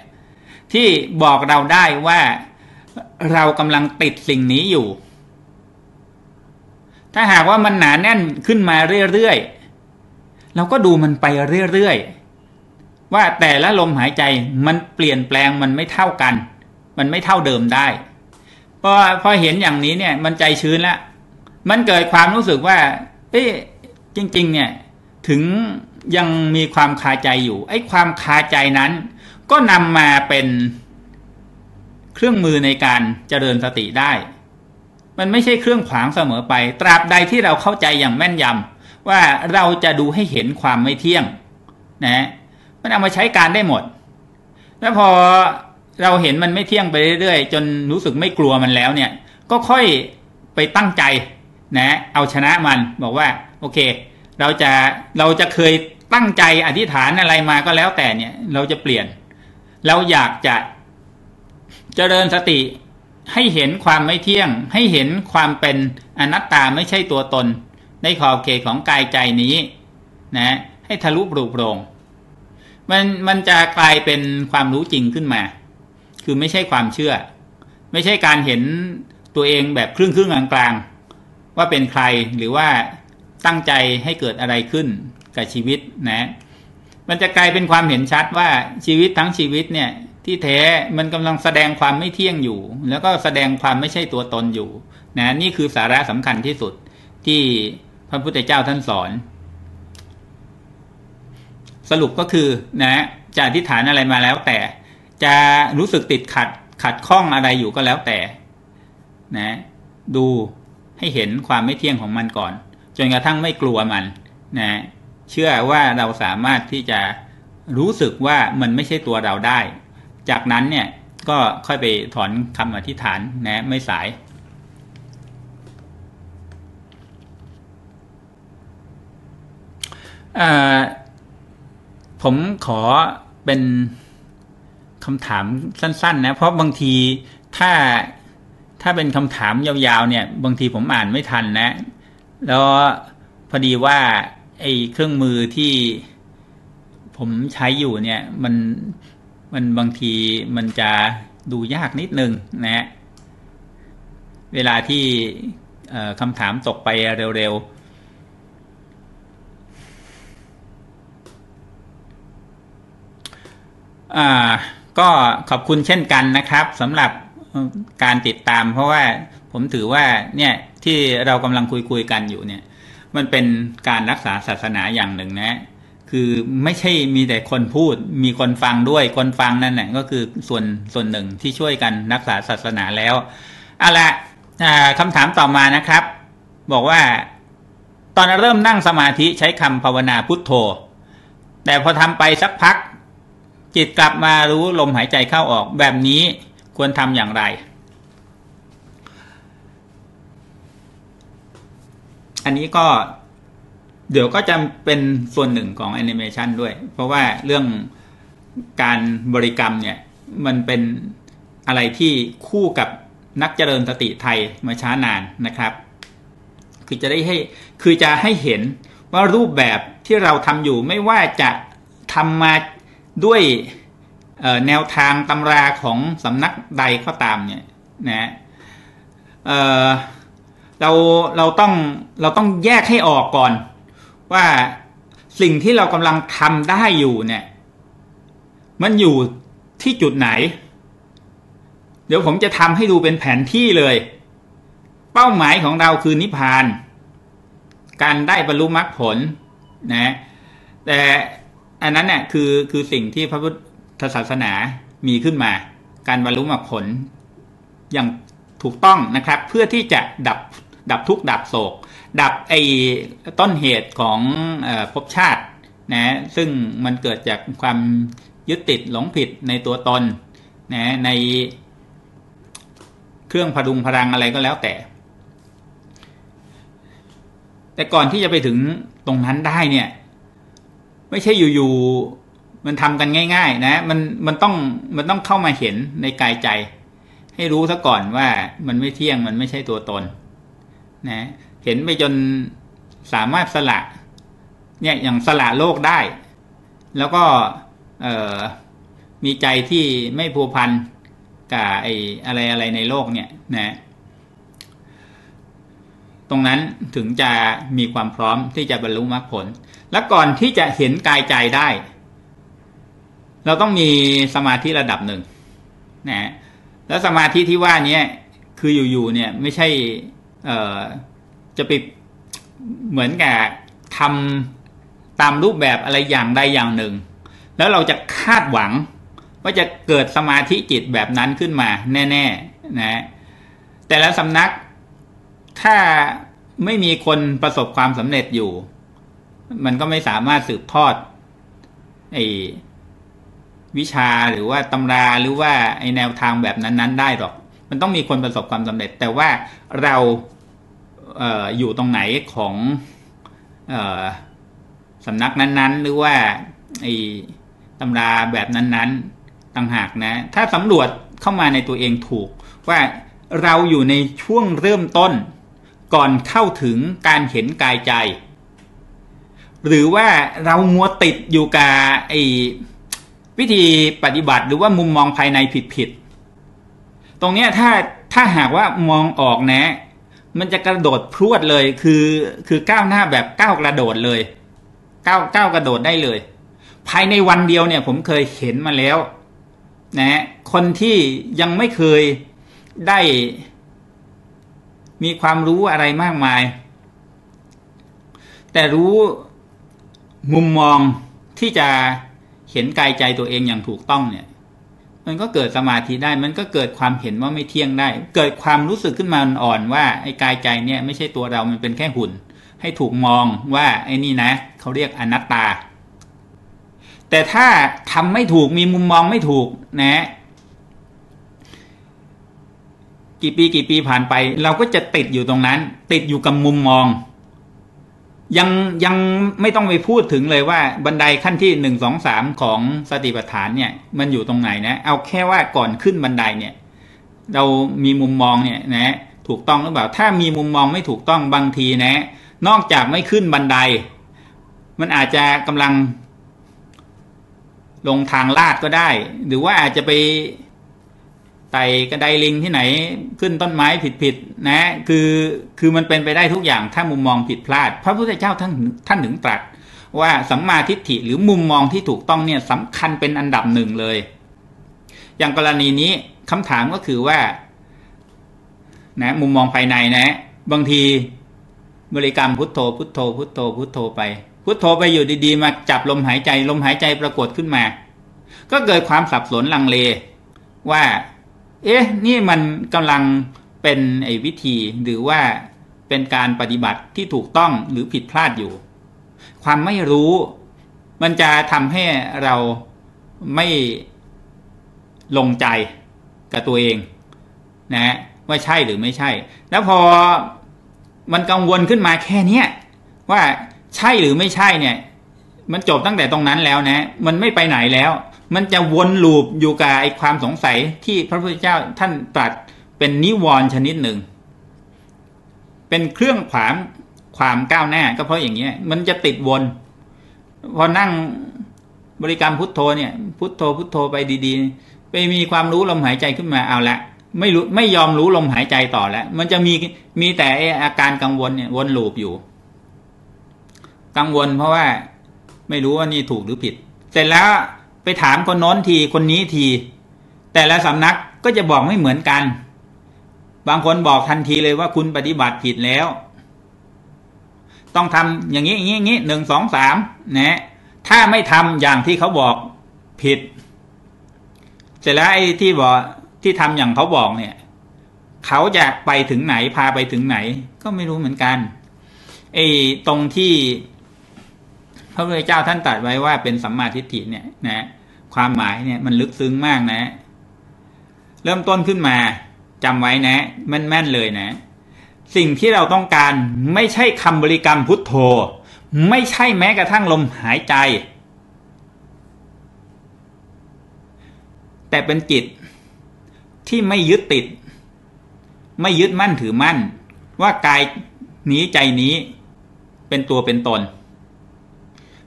ที่บอกเราได้ว่าเรากำลังติดสิ่งนี้อยู่ ถ้าหากว่ามันหนาแน่นขึ้นมาเรื่อยๆเราก็ดูมันไปเรื่อยๆ ว่าแต่ละลมหายใจมันเปลี่ยนแปลงมันไม่เท่ากัน มันไม่เท่าเดิมได้พอพอเห็นอย่างนี้เนี่ยมันใจชื้นล้วมันเกิดความรู้สึกว่าเอ๊ะจริง ๆ เนี่ยถึงยังมีความคาใจอยู่ไอ้ความคาใจนั้น ก็นำมาเป็นเครื่องมือในการเจริญสติได้ มันไม่ใช่เครื่องขวางเสมอไป ตราบใดที่เราเข้าใจอย่างแม่นยำว่าเราจะดูให้เห็นความไม่เที่ยง นะ มันเอามาใช้การได้หมด แล้วพอเราเห็นมันไม่เที่ยงไปเรื่อยๆ จนรู้สึกไม่กลัวมันแล้วเนี่ย ก็ค่อยไปตั้งใจนะเอาชนะมันบอกว่า โอเค เราจะเราจะเคยตั้งใจอธิษฐานอะไรมาก็แล้วแต่เนี่ย เราจะเปลี่ยน เราอยากจะเจริญสติให้เห็นความไม่เที่ยง ให้เห็นความเป็นอนัตตาไม่ใช่ตัวตน ในขอบเขตของกายใจนี้ นะ ให้ทะลุปลุกโปร่ง มันมันจะกลายเป็นความรู้จริงขึ้นมา คือไม่ใช่ความเชื่อ ไม่ใช่การเห็นตัวเองแบบครึ่งครึ่งกลางกลางว่าเป็นใครหรือว่าตั้งใจให้เกิดอะไรขึ้นกับชีวิตนะ มันจะกลายเป็นความเห็นชัดว่าชีวิตทั้งชีวิตเนี่ยที่แท้มันกำลังแสดงความไม่เที่ยงอยู่ แล้วก็แสดงความไม่ใช่ตัวตนอยู่นะนี่คือสาระสำคัญที่สุดที่พระพุทธเจ้าท่านสอน สรุปก็คือนะจะอธิษฐานอะไรมาแล้วแต่ จะรู้สึกติดขัดขัดข้องอะไรอยู่ก็แล้วแต่ นะ ดูให้เห็นความไม่เที่ยงของมันก่อน จนกระทั่งไม่กลัวมันนะเชื่อว่าเราสามารถที่จะรู้สึกว่ามันไม่ใช่ตัวเราได้ จากนั้นเนี่ยก็ค่อยไปถอนคำอธิษฐานนะไม่สาย อ่า ผมขอเป็นคำถามสั้น ๆ นะ เพราะบางทีถ้าถ้าเป็นคำถามยาวๆ เนี่ย บางทีผมอ่านไม่ทันนะ แล้วพอดีว่า ไอ้เครื่องมือที่ผมใช้อยู่เนี่ย มันมันบางทีมันจะดูยากนิดนึงนะ เวลาที่คำถามตกไปเร็วๆ อ่าก็ขอบคุณเช่นกันนะครับสำหรับการติดตาม เพราะว่าผมถือว่าเนี่ยที่เรากำลังคุยคุยกันอยู่เนี่ย มันเป็นการรักษาศาสนาอย่างหนึ่งนะ คือไม่ใช่มีแต่คนพูด มีคนฟังด้วยคนฟังนั่นแหละก็คือส่วนส่วนหนึ่งที่ช่วยกันรักษาศาสนาแล้วเอาละคำถามต่อมานะครับ บอกว่า ตอนเริ่มนั่งสมาธิใช้คำภาวนาพุทโธ แต่พอทำไปสักพัก จิตกลับมารู้ลมหายใจเข้าออกแบบนี้ควรทำอย่างไร อันนี้ก็เดี๋ยวก็จะเป็นส่วนหนึ่งของแอนิเมชันด้วย เพราะว่าเรื่องการบริกรรมเนี่ย มันเป็นอะไรที่คู่กับนักเจริญสติไทยมาช้านานนะครับ คือจะได้ให้คือจะให้เห็นว่ารูปแบบที่เราทำอยู่ไม่ว่าจะทำมา ด้วยแนวทางตำราของสำนักใดก็ตามเนี่ยนะเเราเราต้องเราต้องแยกให้ออกก่อน ว่าสิ่งที่เรากำลังทำได้อยู่เนี่ย มันอยู่ที่จุดไหน เดี๋ยวผมจะทำให้ดูเป็นแผนที่เลย เป้าหมายของเราคือนิพพาน การได้บรรลุมรรคผลนะแต่ อันนั้นเนี่ยคือคือสิ่งที่พระพุทธศาสนามีขึ้นมา การบรรลุมรรคผลอย่างถูกต้องนะครับ เพื่อที่จะดับดับทุกข์ดับโศก ดับไอ้ต้นเหตุของอภพชาตินะซึ่งมันเกิดจากความยึดติดหลงผิดในตัวตนนะในเครื่องพดุงพลังอะไรก็แล้วแต่ แต่ก่อนที่จะไปถึงตรงนั้นได้เนี่ย ไม่ใช่อยู่ๆมันทำกันง่าย ๆ นะ มันมันต้องมันต้องเข้ามาเห็นในกายใจ ให้รู้ซะก่อนว่ามันไม่เที่ยงมันไม่ใช่ตัวตน นะ เห็นไปจนสามารถสละ เนี่ยอย่างสละโลกได้ แล้วก็เออมีใจที่ไม่ผูกพันกับไอ้อะไรอะไรในโลกเนี่ยนะ ตรงนั้นถึงจะมีความพร้อมที่จะบรรลุมรรคผล และก่อนที่จะเห็นกายใจได้ เราต้องมีสมาธิระดับหนึ่งนะแล้วสมาธิที่ว่านี้คืออยู่ๆเนี่ยไม่ใช่จะไปเหมือนกับทำตามรูปแบบอะไรอย่างใดอย่างหนึ่ง แล้วเราจะคาดหวังว่าจะเกิดสมาธิจิตแบบนั้นขึ้นมา แน่ๆนะแต่ละสำนักถ้าไม่มีคนประสบความสำเร็จอยู่ มันก็ไม่สามารถสืบทอดไอ้วิชาหรือว่าตำราหรือว่าไอ้แนวทางแบบนั้น ๆ ได้หรอก มันต้องมีคนประสบความสำเร็จ แต่ว่าเราเอออยู่ตรงไหนของออสำนักนั้นๆ หรือว่าไอ้ตำราแบบนั้นๆต่างหากนะ ถ้าสำรวจเข้ามาในตัวเองถูก ว่าเราอยู่ในช่วงเริ่มต้น ก่อนเข้าถึงการเห็นกายใจ หรือว่าเรามัวติดอยู่กับไอ้วิธีปฏิบัติหรือว่ามุมมองภายในผิดๆ ตรงนี้ถ้าถ้าหากว่ามองออกนะ มันจะกระโดดพรวดเลยคือคือก้าวหน้าแบบก้าวกระโดดเลยก้าวก้าวกระโดดได้เลย ภายในวันเดียวเนี่ยผมเคยเห็นมาแล้วนะคนที่ยังไม่เคยได้มีความรู้อะไรมากมาย แต่รู้ มุมมองที่จะเห็นกายใจตัวเองอย่างถูกต้องเนี่ย มันก็เกิดสมาธิได้ มันก็เกิดความเห็นว่าไม่เที่ยงได้ เกิดความรู้สึกขึ้นมาอ่อนว่าไอ้กายใจเนี่ยไม่ใช่ตัวเรา มันเป็นแค่หุ่น ให้ถูกมองว่าไอ้นี่นะเขาเรียกอนัตตา แต่ถ้าทำไม่ถูกมีมุมมองไม่ถูกนะ กี่ปีกี่ปีผ่านไป เราก็จะติดอยู่ตรงนั้น ติดอยู่กับมุมมอง ยังยังไม่ต้องไปพูดถึงเลยว่าบันไดขั้นที่หนึ่งสองสามของสติปัฏฐานเนี่ย มันอยู่ตรงไหนนะ เอาแค่ว่าก่อนขึ้นบันไดเนี่ย เรามีมุมมองเนี่ยนะ ถูกต้องหรือเปล่า ถ้ามีมุมมองไม่ถูกต้องบางทีนะ นอกจากไม่ขึ้นบันได มันอาจจะกำลังลงทางลาดก็ได้ หรือว่าอาจจะไป ไต่กระไดลิงที่ไหนขึ้นต้นไม้ผิดๆนะคือคือมันเป็นไปได้ทุกอย่างถ้ามุมมองผิดพลาด พระพุทธเจ้าท่านท่านถึงตรัสว่าสัมมาทิฏฐิหรือมุมมองที่ถูกต้องเนี่ยสำคัญเป็นอันดับหนึ่งเลย อย่างกรณีนี้คำถามก็คือว่านะมุมมองภายในนะ บางทีบริกรรมพุทโธ พุทโธ พุทโธ พุทโธไป พุทโธไปอยู่ดีๆ มาจับลมหายใจลมหายใจปรากฏขึ้นมา ก็เกิดความสับสนลังเลว่า เอ๊ะ นี่มันกำลังเป็นไอ้วิธีหรือว่าเป็นการปฏิบัติที่ถูกต้องหรือผิดพลาดอยู่ ความไม่รู้ มันจะทำให้เราไม่ลงใจกับตัวเอง นะว่าใช่หรือไม่ใช่ แล้วพอมันกังวลขึ้นมาแค่เนี้ยว่าใช่หรือไม่ใช่เนี่ย มันจบตั้งแต่ตรงนั้นแล้วนะ มันไม่ไปไหนแล้ว มันจะวนลูปอยู่กับไอ้ความสงสัยที่พระพุทธเจ้าท่านตรัสเป็นนิวรณ์ชนิดหนึ่ง เป็นเครื่องขวางความก้าวหน้า ก็เพราะอย่างเงี้ย มันจะติดวน พอนั่งบริกรรมพุทโธเนี่ย พุทโธพุทโธไปดีๆ ไปมีความรู้ลมหายใจขึ้นมาเอาละไม่รู้ไม่ยอมรู้ลมหายใจต่อแล้ว มันจะมีมีแต่อาการกังวลเนี่ยวนลูปอยู่ กังวลเพราะว่าไม่รู้ว่านี่ถูกหรือผิด เสร็จแล้ว ไปถามคนโน้นทีคนนี้ที แต่ละสำนักก็จะบอกไม่เหมือนกัน บางคนบอกทันทีเลยว่าคุณปฏิบัติผิดแล้ว ต้องทำอย่างนี้อย่างนี้อย่างนี้หนึ่งสองสามนะถ้าไม่ทำอย่างที่เขาบอกผิด เสร็จแล้วไอ้ที่บอกที่ทำอย่างเขาบอกเนี่ย เขาจะไปถึงไหนพาไปถึงไหน ก็ไม่รู้เหมือนกันไอ้ตรงที่ พระพุทธเจ้าท่านตรัสไว้ว่าเป็นสัมมาทิฏฐิเนี่ยนะความหมายเนี่ยมันลึกซึ้งมากนะ เริ่มต้นขึ้นมาจำไว้นะแม่นๆเลยนะ สิ่งที่เราต้องการไม่ใช่คำบริกรรมพุทโธ ไม่ใช่แม้กระทั่งลมหายใจ แต่เป็นจิตที่ไม่ยึดติด ไม่ยึดมั่นถือมั่น ว่ากายนี้ใจนี้เป็นตัวเป็นตน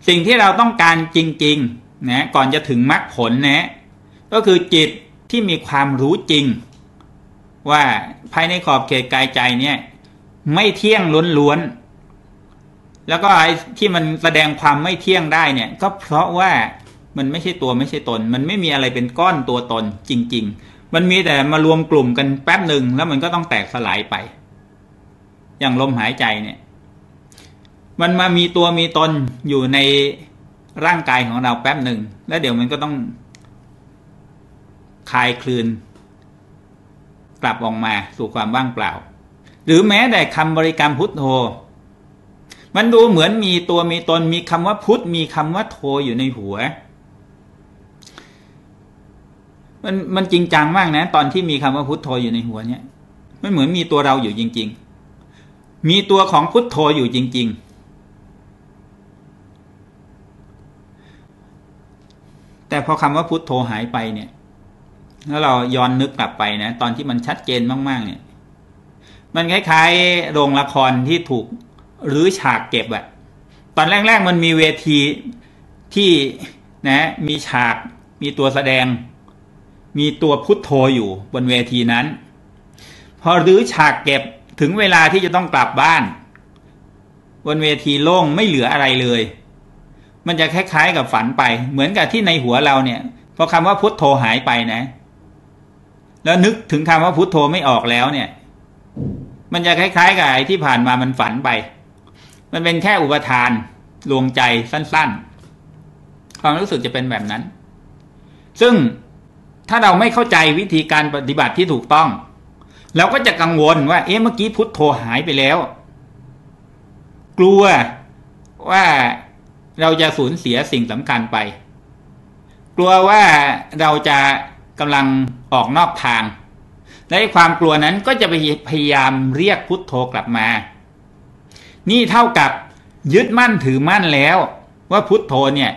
สิ่งที่เราต้องการจริงๆนะก่อนจะถึงมรรคผลนะก็คือจิตที่มีความรู้จริง ว่าภายในขอบเขตกายใจเนี่ยไม่เที่ยงล้วนๆแล้วก็ไอ้ที่มันแสดงความไม่เที่ยงได้เนี่ยก็เพราะว่ามันไม่ใช่ตัวไม่ใช่ตน มันไม่มีอะไรเป็นก้อนตัวตนจริง ๆ มันมีแต่มารวมกลุ่มกันแป๊บหนึ่งแล้วมันก็ต้องแตกสลายไป อย่างลมหายใจเนี่ย มันมามีตัวมีตนอยู่ในร่างกายของเราแป๊บหนึ่ง แล้วเดี๋ยวมันก็ต้องคลายคลืน กลับออกมาสู่ความว่างเปล่า หรือแม้แต่คำบริกรรมพุทโธ มันดูเหมือนมีตัวมีตนมีคำว่าพุทธมีคำว่าโธอยู่ในหัว มันมันจริงจังมากนะ ตอนที่มีคำว่าพุทโธอยู่ในหัวเนี่ย มันเหมือนมีตัวเราอยู่จริง ๆ มีตัวของพุทโธอยู่จริง ๆ แต่พอคำว่าพุทโธหายไปเนี่ยแล้วเราย้อนนึกกลับไปนะตอนที่มันชัดเจนมาก ๆ เนี่ย มันคล้ายๆโรงละครที่ถูกหรือฉากเก็บอะตอนแรก ๆ มันมีเวทีที่นะมีฉากมีตัวแสดง มีตัวพุทโธอยู่บนเวทีนั้น พอรื้อฉากเก็บถึงเวลาที่จะต้องกลับบ้าน บนเวทีโล่งไม่เหลืออะไรเลย มันจะคล้ายๆกับฝันไป เหมือนกับที่ในหัวเราเนี่ยพอคำว่าพุทโธหายไปนะ แล้วนึกถึงคำว่าพุทโธไม่ออกแล้วเนี่ย มันจะคล้ายๆกับไอ้ที่ผ่านมามันฝันไป มันเป็นแค่อุปทานลวงใจสั้น ๆ ความรู้สึกจะเป็นแบบนั้น ซึ่งถ้าเราไม่เข้าใจวิธีการปฏิบัติที่ถูกต้อง เราก็จะกังวลว่า เอ๊ะเมื่อกี้พุทโธหายไปแล้ว กลัวว่า เราจะสูญเสียสิ่งสำคัญไป กลัวว่าเราจะกำลังออกนอกทาง และความกลัวนั้นก็จะไปพยายามเรียกพุทโธกลับมา นี่เท่ากับยึดมั่นถือมั่นแล้ว ว่าพุทโธเนี่ย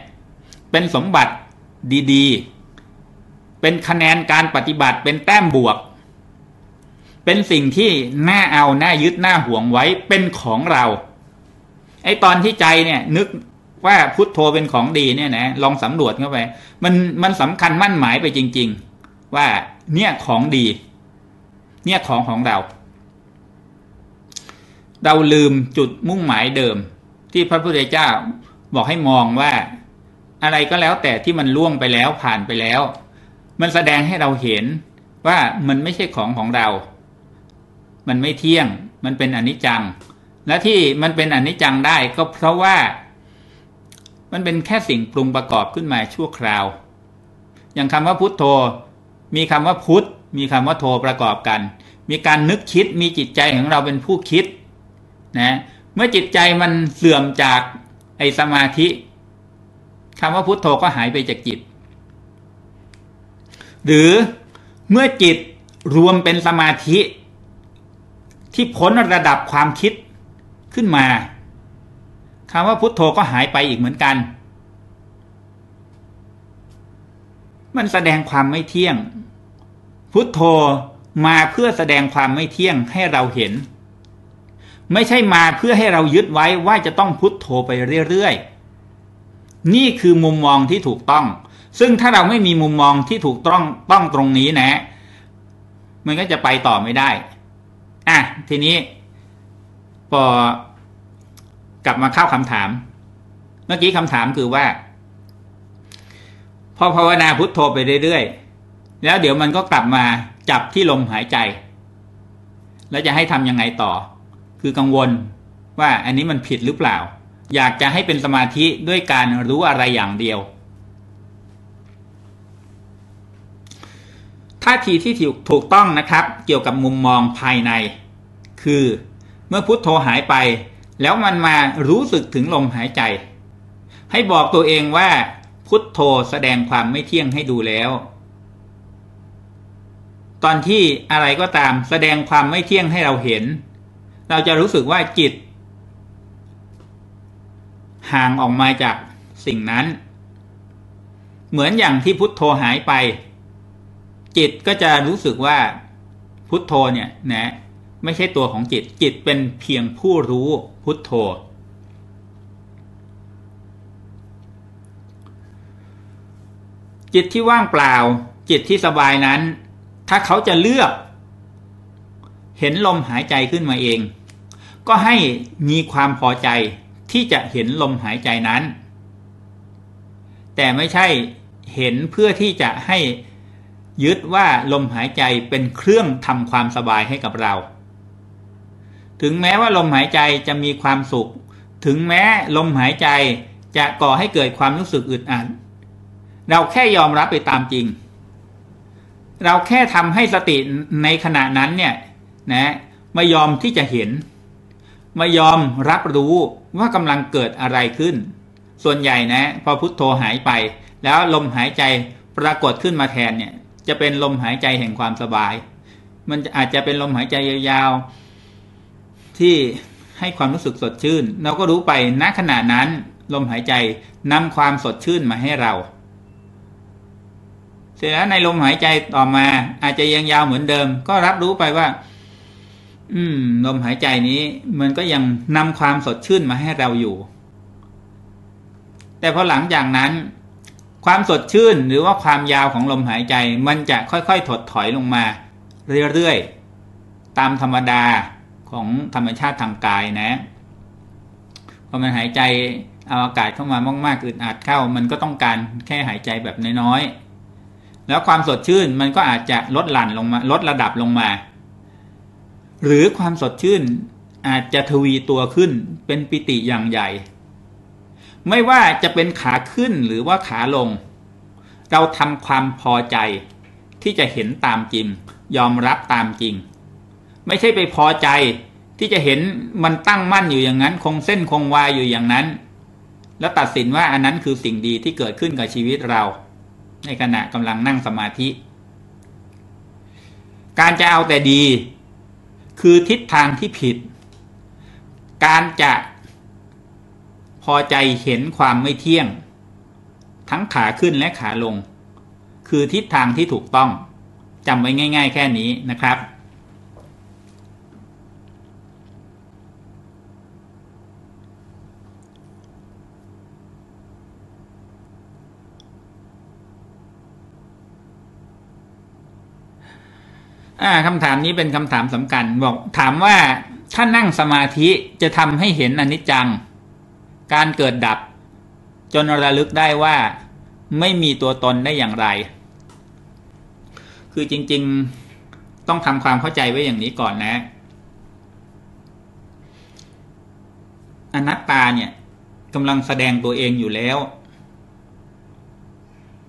เป็นสมบัติดีๆ เป็นคะแนนการปฏิบัติเป็นแต้มบวก เป็นสิ่งที่น่าเอาน่ายึดน่าห่วงไว้เป็นของเราไอ้ตอนที่ใจเนี่ยนึก ว่าพุทโธเป็นของดีเนี่ยนะลองสำรวจเข้าไป มันมันสำคัญมั่นหมายไปจริง ๆ ว่าเนี่ยของดี เนี่ยของของเรา เราลืมจุดมุ่งหมายเดิม ที่พระพุทธเจ้าบอกให้มองว่าอะไรก็แล้วแต่ที่มันล่วงไปแล้วผ่านไปแล้ว มันแสดงให้เราเห็นว่ามันไม่ใช่ของของเรา มันไม่เที่ยง มันเป็นอนิจจัง และที่มันเป็นอนิจจังได้ก็เพราะว่า มันเป็นแค่สิ่งปรุงประกอบขึ้นมาชั่วคราว อย่างคำว่าพุทโธ มีคำว่าพุทธมีคำว่าโทประกอบกัน มีการนึกคิดมีจิตใจของเราเป็นผู้คิดนะเมื่อจิตใจมันเสื่อมจากไอสมาธิคำว่าพุทโธก็หายไปจากจิต หรือเมื่อจิตรวมเป็นสมาธิ ที่พ้นระดับความคิดขึ้นมา คำว่าพุทโธก็หายไปอีกเหมือนกัน มันแสดงความไม่เที่ยง พุทโธมาเพื่อแสดงความไม่เที่ยงให้เราเห็น ไม่ใช่มาเพื่อให้เรายึดไว้ว่าจะต้องพุทโธไปเรื่อยๆ นี่คือมุมมองที่ถูกต้อง ซึ่งถ้าเราไม่มีมุมมองที่ถูกต้องต้องตรงนี้นะ มันก็จะไปต่อไม่ได้ อะ ทีนี้พอ กลับมาเข้าคำถาม เมื่อกี้คำถามคือว่า พอภาวนาพุทโธไปเรื่อยๆ แล้วเดี๋ยวมันก็กลับมาจับที่ลมหายใจ แล้วจะให้ทำยังไงต่อ คือกังวลว่าอันนี้มันผิดหรือเปล่า อยากจะให้เป็นสมาธิด้วยการรู้อะไรอย่างเดียวท่าทีที่ถูกต้องนะครับ เกี่ยวกับมุมมองภายใน คือ เมื่อพุทโธหายไป แล้วมันมารู้สึกถึงลมหายใจ ให้บอกตัวเองว่าพุทโธแสดงความไม่เที่ยงให้ดูแล้ว ตอนที่อะไรก็ตามแสดงความไม่เที่ยงให้เราเห็น เราจะรู้สึกว่าจิต ห่างออกมาจากสิ่งนั้น เหมือนอย่างที่พุทโธหายไป จิตก็จะรู้สึกว่าพุทโธเนี่ยนะ ไม่ใช่ตัวของจิต จิตเป็นเพียงผู้รู้พุทโธ จิตที่ว่างเปล่า จิตที่สบายนั้น ถ้าเขาจะเลือก เห็นลมหายใจขึ้นมาเอง ก็ให้มีความพอใจที่จะเห็นลมหายใจนั้น แต่ไม่ใช่เห็นเพื่อที่จะให้ยึดว่าลมหายใจเป็นเครื่องทำความสบายให้กับเรา ถึงแม้ว่าลมหายใจจะมีความสุข ถึงแม้ลมหายใจจะก่อให้เกิดความรู้สึกอึดอัด เราแค่ยอมรับไปตามจริง เราแค่ทำให้สติในขณะนั้นเนี่ยนะไม่ยอมที่จะเห็น ไม่ยอมรับรู้ว่ากำลังเกิดอะไรขึ้น ส่วนใหญ่นะ พอพุทโธหายไป แล้วลมหายใจปรากฏขึ้นมาแทนเนี่ย จะเป็นลมหายใจแห่งความสบาย มันอาจจะเป็นลมหายใจยาวๆ ที่ให้ความรู้สึกสดชื่น เราก็รู้ไปณขณะนั้น ลมหายใจนำความสดชื่นมาให้เรา เสร็จแล้วในลมหายใจต่อมา อาจจะยังยาวเหมือนเดิม ก็รับรู้ไปว่า อืม ลมหายใจนี้มันก็ยังนำความสดชื่นมาให้เราอยู่ แต่พอหลังจากนั้น ความสดชื่นหรือว่าความยาวของลมหายใจ มันจะค่อยๆ ถดถอยลงมา เรื่อยๆ ตามธรรมดา ของธรรมชาติทางกายนะพอมันหายใจเอาอากาศเข้ามามากๆอึดอัดเข้า มันก็ต้องการแค่หายใจแบบน้อยๆแล้วความสดชื่นมันก็อาจจะลดหลั่นลงมาลดระดับลงมา หรือความสดชื่นอาจจะทวีตัวขึ้นเป็นปิติอย่างใหญ่ ไม่ว่าจะเป็นขาขึ้นหรือว่าขาลง เราทำความพอใจที่จะเห็นตามจริง ยอมรับตามจริง ไม่ใช่ไปพอใจ ที่จะเห็นมันตั้งมั่นอยู่อย่างนั้น คงเส้นคงวายอยู่อย่างนั้น แล้วตัดสินว่าอันนั้นคือสิ่งดีที่เกิดขึ้นกับชีวิตเรา ในขณะกำลังนั่งสมาธิ การจะเอาแต่ดี คือทิศทางที่ผิด การจะพอใจเห็นความไม่เที่ยง ทั้งขาขึ้นและขาลง คือทิศทางที่ถูกต้องจำไว้ง่าย ๆ แค่นี้นะครับ คำถามนี้เป็นคำถามสำคัญบอกถามว่าถ้านั่งสมาธิจะทำให้เห็นอนิจจัง การเกิดดับ จนระลึกได้ว่า ไม่มีตัวตนได้อย่างไร คือจริง ๆต้องทำความเข้าใจไว้อย่างนี้ก่อนนะ อนัตตาเนี่ยกำลังแสดงตัวเองอยู่แล้ว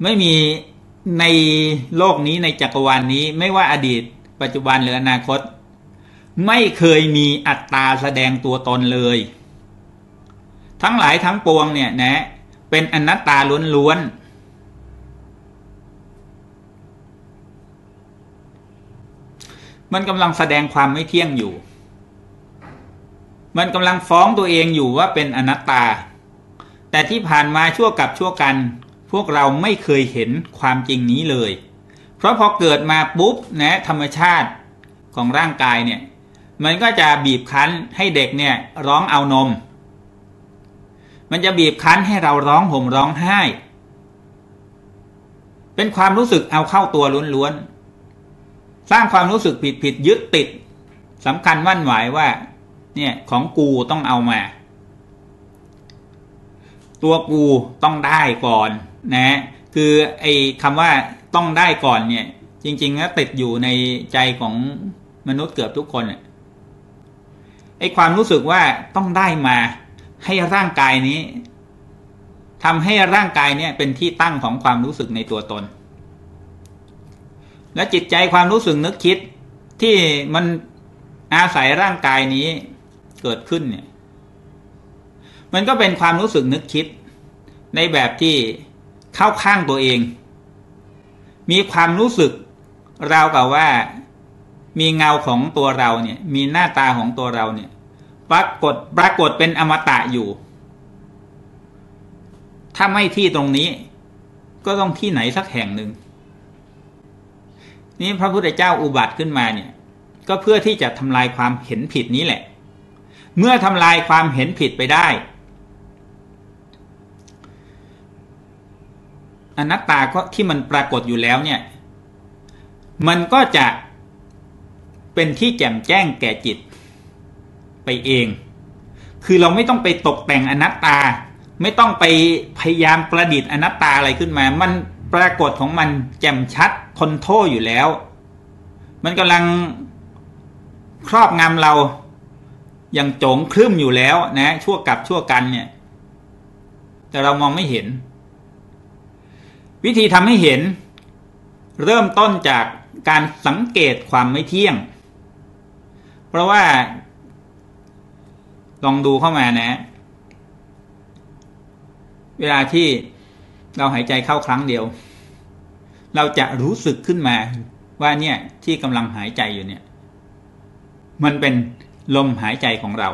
ไม่มีในโลกนี้ในจักรวาลนนี้ไม่ว่าอดีต ปัจจุบันหรืออนาคต ไม่เคยมีอัตตาแสดงตัวตนเลย ทั้งหลายทั้งปวงเนี่ยนะ เป็นอนัตตาล้วนๆมันกำลังแสดงความไม่เที่ยงอยู่ มันกำลังฟ้องตัวเองอยู่ว่าเป็นอนัตตา แต่ที่ผ่านมาชั่วกับชั่วกัน พวกเราไม่เคยเห็นความจริงนี้เลย เพราะพอเกิดมาปุ๊บนะธรรมชาติของร่างกายเนี่ยมันก็จะบีบคั้นให้เด็กเนี่ยร้องเอานม มันจะบีบคั้นให้เราร้องห่มร้องไห้ เป็นความรู้สึกเอาเข้าตัวล้วนๆ สร้างความรู้สึกผิดผิดยึดติดสำคัญมั่นหมายว่าเนี่ยของกูต้องเอามา ตัวกูต้องได้ก่อนนะ คือไอ้คำว่า ต้องได้ก่อนเนี่ย จริงๆแล้วติดอยู่ในใจของมนุษย์เกือบทุกคนไอ้ความรู้สึกว่าต้องได้มาให้ร่างกายนี้ทำให้ร่างกายเนี่ยเป็นที่ตั้งของความรู้สึกในตัวตน และจิตใจความรู้สึกนึกคิดที่มันอาศัยร่างกายนี้เกิดขึ้นเนี่ย มันก็เป็นความรู้สึกนึกคิด ในแบบที่เข้าข้างตัวเอง มีความรู้สึกราวกับว่ามีเงาของตัวเราเนี่ย มีหน้าตาของตัวเราเนี่ย ปรากฏปรากฏเป็นอมตะอยู่ ถ้าไม่ที่ตรงนี้ ก็ต้องที่ไหนสักแห่งหนึ่งนี่พระพุทธเจ้าอุบัติขึ้นมาเนี่ย ก็เพื่อที่จะทำลายความเห็นผิดนี้แหละ เมื่อทำลายความเห็นผิดไปได้ อนัตตาก็ที่มันปรากฏอยู่แล้วเนี่ย มันก็จะเป็นที่แจ่มแจ้งแก่จิตไปเอง คือเราไม่ต้องไปตกแต่งอนัตตา ไม่ต้องไปพยายามประดิษฐ์อนัตตาอะไรขึ้นมา มันปรากฏของมันแจ่มชัดทนโทษอยู่แล้ว มันกำลังครอบงำเราอย่างโจงครึ่มอยู่แล้วนะ ชั่วกับชั่วกันเนี่ย แต่เรามองไม่เห็น วิธีทำให้เห็น เริ่มต้นจากการสังเกตความไม่เที่ยง เพราะว่า ลองดูเข้ามานะ เวลาที่เราหายใจเข้าครั้งเดียว เราจะรู้สึกขึ้นมาว่าเนี่ยที่กำลังหายใจอยู่เนี่ย มันเป็นลมหายใจของเรา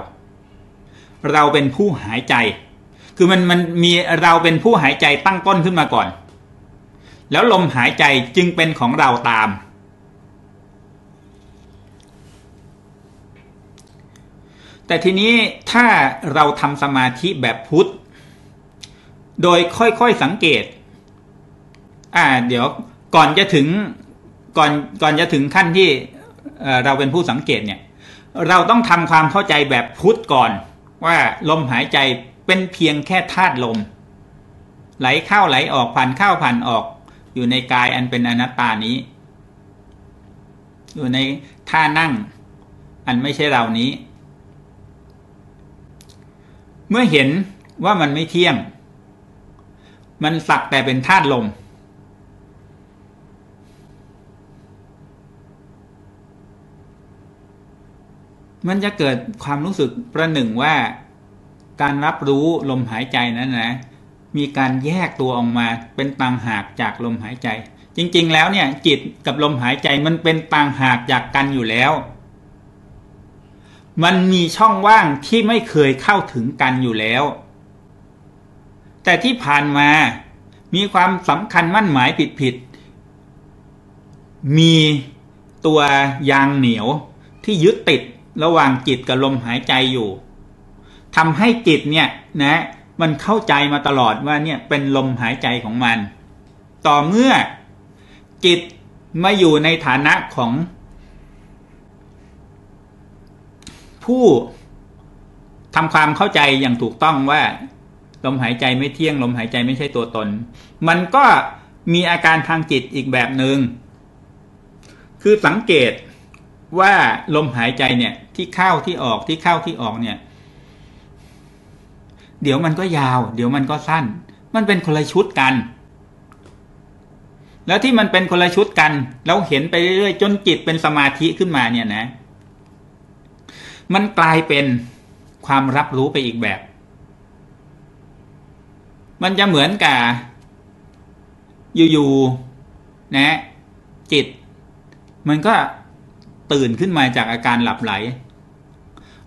เราเป็นผู้หายใจ คือมันมันมีเราเป็นผู้หายใจตั้งต้นขึ้นมาก่อน แล้วลมหายใจจึงเป็นของเราตาม แต่ทีนี้ถ้าเราทำสมาธิแบบพุทธ โดยค่อยๆสังเกต อ่า เดี๋ยวก่อนจะถึงก่อนก่อนจะถึงขั้นที่เราเป็นผู้สังเกตเนี่ย เราต้องทำความเข้าใจแบบพุทธก่อน ว่าลมหายใจเป็นเพียงแค่ธาตุลม ไหลเข้าไหลออกผ่านเข้าผ่านออก อยู่ในกายอันเป็นอนัตตานี้ อยู่ในท่านั่ง อันไม่ใช่เรานี้ เมื่อเห็นว่ามันไม่เที่ยง มันสักแต่เป็นธาตุลม มันจะเกิดความรู้สึกประหนึ่งว่าการรับรู้ลมหายใจนั้นนะ มีการแยกตัวออกมาเป็นต่างหากจากลมหายใจ จริง ๆ แล้วเนี่ยจิตกับลมหายใจมันเป็นต่างหากจากกันอยู่แล้ว มันมีช่องว่างที่ไม่เคยเข้าถึงกันอยู่แล้ว แต่ที่ผ่านมามีความสำคัญมั่นหมายผิดๆมีตัวยางเหนียวที่ยึดติดระหว่างจิตกับลมหายใจอยู่ทำให้จิตเนี่ยนะ มันเข้าใจมาตลอดว่าเนี่ยเป็นลมหายใจของมัน ต่อเมื่อจิตมาอยู่ในฐานะของ ผู้ทำความเข้าใจอย่างถูกต้องว่า ลมหายใจไม่เที่ยง ลมหายใจไม่ใช่ตัวตน มันก็มีอาการทางจิตอีกแบบหนึง่งคือสังเกตว่าลมหายใจเนี่ยที่เข้าที่ออกที่เข้าที่ออกเนี่ย เดี๋ยวมันก็ยาว เดี๋ยวมันก็สั้น มันเป็นคนละชุดกัน แล้วที่มันเป็นคนละชุดกัน แล้วเห็นไปเรื่อยๆจนจิตเป็นสมาธิขึ้นมาเนี่ยนะ มันกลายเป็นความรับรู้ไปอีกแบบ มันจะเหมือนกับอยู่ๆนะ จิต มันก็ตื่นขึ้นมาจากอาการหลับไหล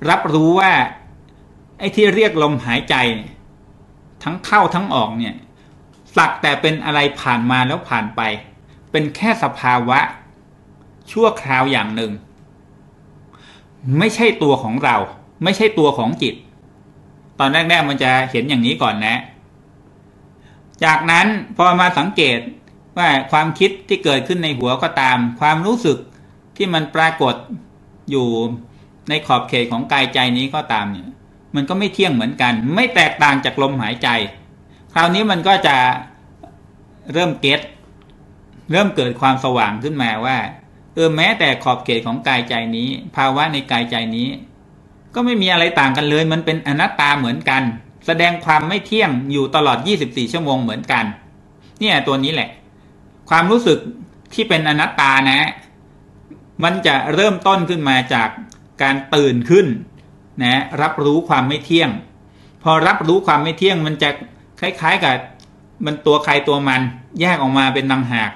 รับรู้ว่า ไอ้ที่เรียกลมหายใจ ทั้งเข้าทั้งออกเนี่ยสักแต่เป็นอะไรผ่านมาแล้วผ่านไป เป็นแค่สภาวะ ชั่วคราวอย่างหนึ่ง ไม่ใช่ตัวของเรา ไม่ใช่ตัวของจิต ตอนแรกๆมันจะเห็นอย่างนี้ก่อนนะ จากนั้นพอมาสังเกตว่าความคิดที่เกิดขึ้นในหัวก็ตาม ความรู้สึกที่มันปรากฏอยู่ในขอบเขตของกายใจนี้ก็ตามเนี่ย มันก็ไม่เที่ยงเหมือนกัน ไม่แตกต่างจากลมหายใจ คราวนี้มันก็จะเริ่มเก็ตเริ่มเกิดความสว่างขึ้นมาว่าเออแม้แต่ขอบเขตของกายใจนี้ ภาวะในกายใจนี้ ก็ไม่มีอะไรต่างกันเลย มันเป็นอนัตตาเหมือนกัน แสดงความไม่เที่ยงอยู่ตลอด 24 ชั่วโมงเหมือนกัน เนี่ยตัวนี้แหละ ความรู้สึกที่เป็นอนัตตานะ มันจะเริ่มต้นขึ้นมาจากการตื่นขึ้น นะรับรู้ความไม่เที่ยง พอรับรู้ความไม่เที่ยงมันจะคล้าย ๆกับมันตัวใครตัวมันแยกออกมาเป็นตังหาก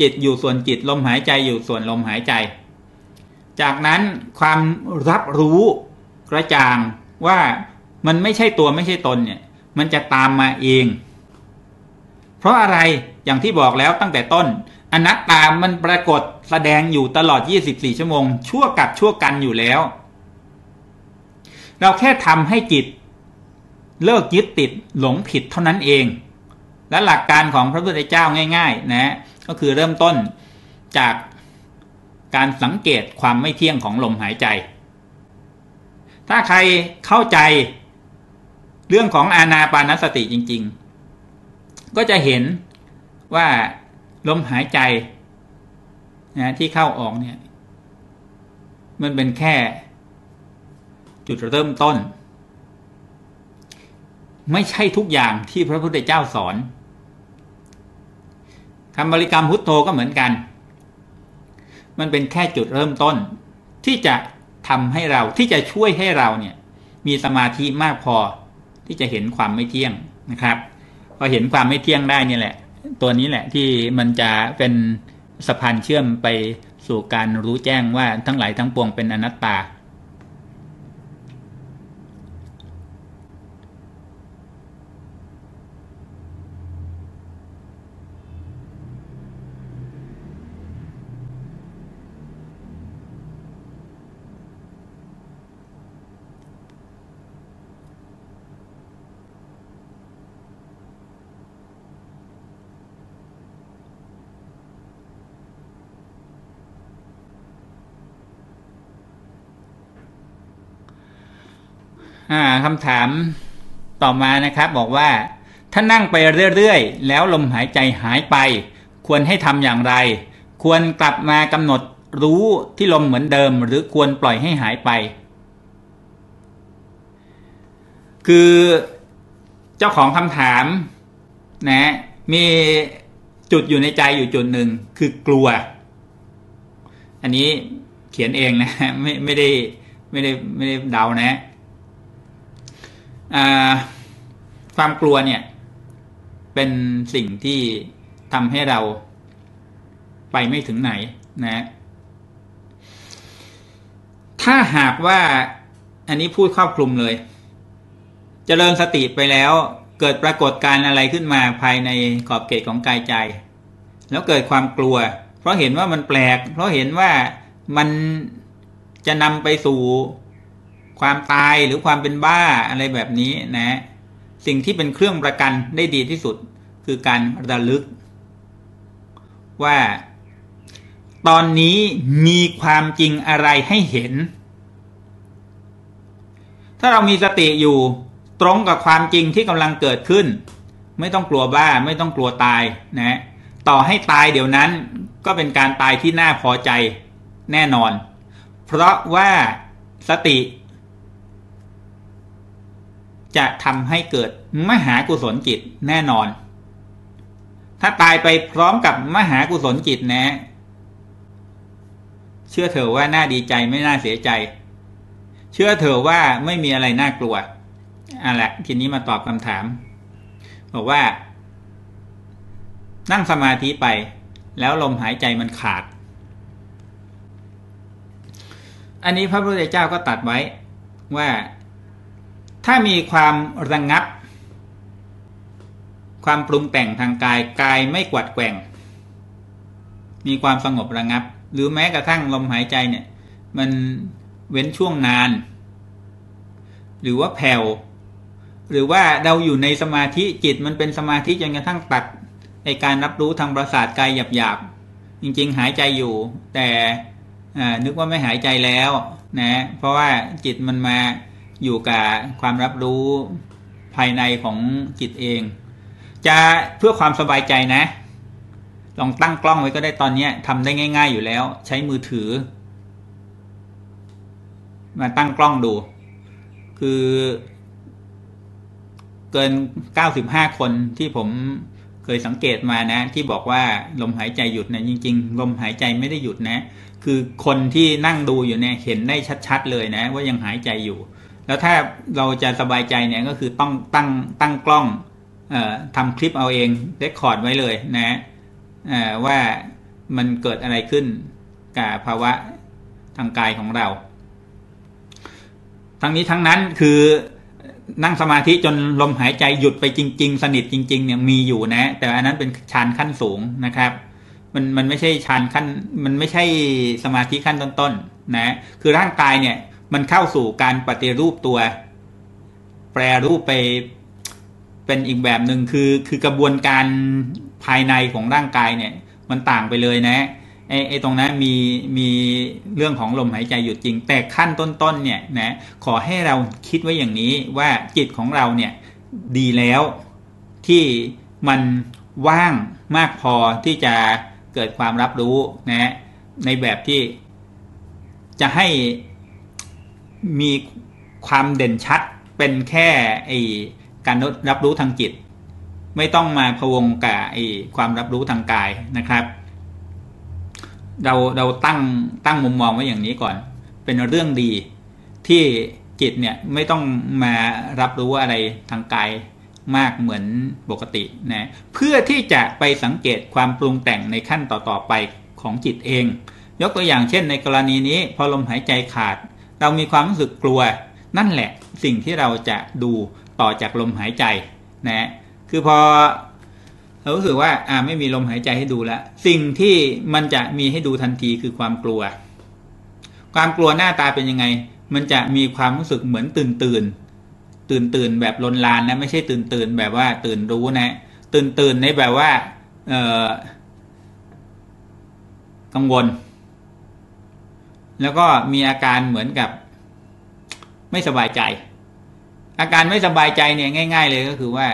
จิตอยู่ส่วนจิตลมหายใจอยู่ส่วนลมหายใจ จากนั้นความรับรู้กระจ่างว่ามันไม่ใช่ตัวไม่ใช่ตนเนี่ย มันจะตามมาเอง เพราะอะไรอย่างที่บอกแล้วตั้งแต่ต้น อนัตตามันปรากฏแสดงอยู่ตลอด 24 ชั่วโมง ชั่วกับชั่วกันอยู่แล้ว เราแค่ทำให้จิต เลิกยึดติดหลงผิดเท่านั้นเอง และหลักการของพระพุทธเจ้าง่าย ๆ นะ ก็คือเริ่มต้นจากการสังเกตความไม่เที่ยงของลมหายใจ ถ้าใครเข้าใจเรื่องของอาณาปานสติจริง ๆ ก็จะเห็นว่าลมหายใจนะที่เข้าออกเนี่ย มันเป็นแค่ จุดเริ่มต้น ไม่ใช่ทุกอย่างที่พระพุทธเจ้าสอนคำบริกรรมพุทโธก็เหมือนกัน มันเป็นแค่จุดเริ่มต้น ที่จะทำให้เราที่จะช่วยให้เราเนี่ย มีสมาธิมากพอที่จะเห็นความไม่เที่ยงนะครับพอเห็นความไม่เที่ยงได้นี่แหละ ตัวนี้แหละที่มันจะเป็นสะพานเชื่อมไปสู่การรู้แจ้งว่าทั้งหลายทั้งปวงเป็นอนัตตา คำถามต่อมานะครับบอกว่า ถ้านั่งไปเรื่อยๆ แล้วลมหายใจหายไป ควรให้ทำอย่างไร ควรกลับมากำหนดรู้ที่ลมเหมือนเดิม หรือควรปล่อยให้หายไป คือเจ้าของคำถามนะมีจุดอยู่ในใจอยู่จุดหนึ่งคือกลัว อันนี้เขียนเองนะไม่ไม่ได้ไม่ได้ไม่ได้เดานะ ความกลัวเนี่ย เป็นสิ่งที่ทำให้เราไปไม่ถึงไหนนะ ถ้าหากว่าอันนี้พูดครอบคลุมเลยจเจริญสติไปแล้ว เกิดปรากฏการอะไรขึ้นมาภายในขอบเขตของกายใจ แล้วเกิดความกลัว เพราะเห็นว่ามันแปลก เพราะเห็นว่ามันจะนำไปสู่ ความตายหรือความเป็นบ้าอะไรแบบนี้นะ สิ่งที่เป็นเครื่องประกันได้ดีที่สุดคือการระลึก ว่า ตอนนี้มีความจริงอะไรให้เห็น ถ้าเรามีสติอยู่ตรงกับความจริงที่กำลังเกิดขึ้น ไม่ต้องกลัวบ้าไม่ต้องกลัวตายนะ ต่อให้ตายเดี๋ยวนั้นก็เป็นการตายที่น่าพอใจแน่นอน เพราะว่าสติ จะทำให้เกิดมหากุศลจิตแน่นอน ถ้าตายไปพร้อมกับมหากุศลจิตนะ เชื่อเถอะว่าน่าดีใจไม่น่าเสียใจ เชื่อเถอะว่าไม่มีอะไรน่ากลัวอะแหละทีนี้มาตอบคำถาม บอกว่า นั่งสมาธิไป แล้วลมหายใจมันขาด อันนี้พระพุทธเจ้าก็ตัดไว้ว่า ถ้ามีความระงงับ ความปรุงแต่งทางกายกายไม่กวัดแกว่ง มีความสงบระงงับ หรือแม้กระทั่งลมหายใจเนี่ย มันเว้นช่วงนาน หรือว่าแผ่วหรือว่าเราอยู่ในสมาธิจิตมันเป็นสมาธิจนกระทั่งตัดในการรับรู้ทางประสาทกายหยาบๆจริงๆหายใจอยู่ แต่นึกว่าไม่หายใจแล้วนะเพราะว่าจิตมันมา อยู่กับความรับรู้ภายในของจิตเอง จะเพื่อความสบายใจนะ ลองตั้งกล้องไว้ก็ได้ตอนนี้ทำได้ง่าย ๆ อยู่แล้ว ใช้มือถือ มาตั้งกล้องดู คือเกินเก้าสิบห้าคนที่ผมเคยสังเกตมานะ ที่บอกว่าลมหายใจหยุดนะจริง ๆ ลมหายใจไม่ได้หยุดนะ คือคนที่นั่งดูอยู่เนี่ยเห็นได้ชัด ๆ เลยนะ ว่ายังหายใจอยู่ แล้วถ้าเราจะสบายใจเนี่ยก็คือต้องตั้งตั้งกล้องอทำคลิปเอาเองเรคคอร์ดไว้เลยนะว่ามันเกิดอะไรขึ้นกับภาวะทางกายของเรา ทั้งนี้ทั้งนั้นคือนั่งสมาธิจนลมหายใจหยุดไปจริง ๆ สนิทจริง ๆ เนี่ยมีอยู่นะ แต่อันนั้นเป็นฌานขั้นสูงนะครับ มันมันไม่ใช่ฌานขั้น มันไม่ใช่สมาธิขั้นต้นๆนะ คือร่างกายเนี่ย มันเข้าสู่การปฏิรูปตัว แปรรูปไปเป็นอีกแบบหนึ่งคือคือกระบวนการภายในของร่างกายเนี่ย มันต่างไปเลยนะไอ้ไอ้ตรงนั้นมีมีเรื่องของลมหายใจหยุดจริง แต่ขั้นต้นๆเนี่ยนะขอให้เราคิดไว้อย่างนี้ว่าจิตของเราเนี่ยดีแล้วที่มันว่างมากพอที่จะเกิดความรับรู้นะในแบบที่จะให้ มีความเด่นชัดเป็นแค่ไอการรับรู้ทางจิต ไม่ต้องมาพวงกับไอความรับรู้ทางกายนะครับ เราเราตั้งตั้งมุมมองไว้อย่างนี้ก่อน เป็นเรื่องดีที่จิตเนี่ยไม่ต้องมารับรู้อะไรทางกายมากเหมือนปกตินะเพื่อที่จะไปสังเกตความปรุงแต่งในขั้นต่อๆไปของจิตเอง ยกตัวอย่างเช่นในกรณีนี้ พอลมหายใจขาด เรามีความรู้สึกกลัว นั่นแหละสิ่งที่เราจะดูต่อจากลมหายใจนะคือพอเรารู้สึกว่าอ่าไม่มีลมหายใจให้ดูแล้วสิ่งที่มันจะมีให้ดูทันทีคือความกลัว ความกลัวหน้าตาเป็นยังไง มันจะมีความรู้สึกเหมือนตื่นตื่นตื่นตื่นแบบลนลานนะไม่ใช่ตื่นตื่นแบบว่าตื่นรู้นะ ตื่นตื่นในแบบว่า เออกังวล แล้วก็มีอาการเหมือนกับ ไม่สบายใจ อาการไม่สบายใจเนี่ยง่าย ๆ เลยก็คือว่า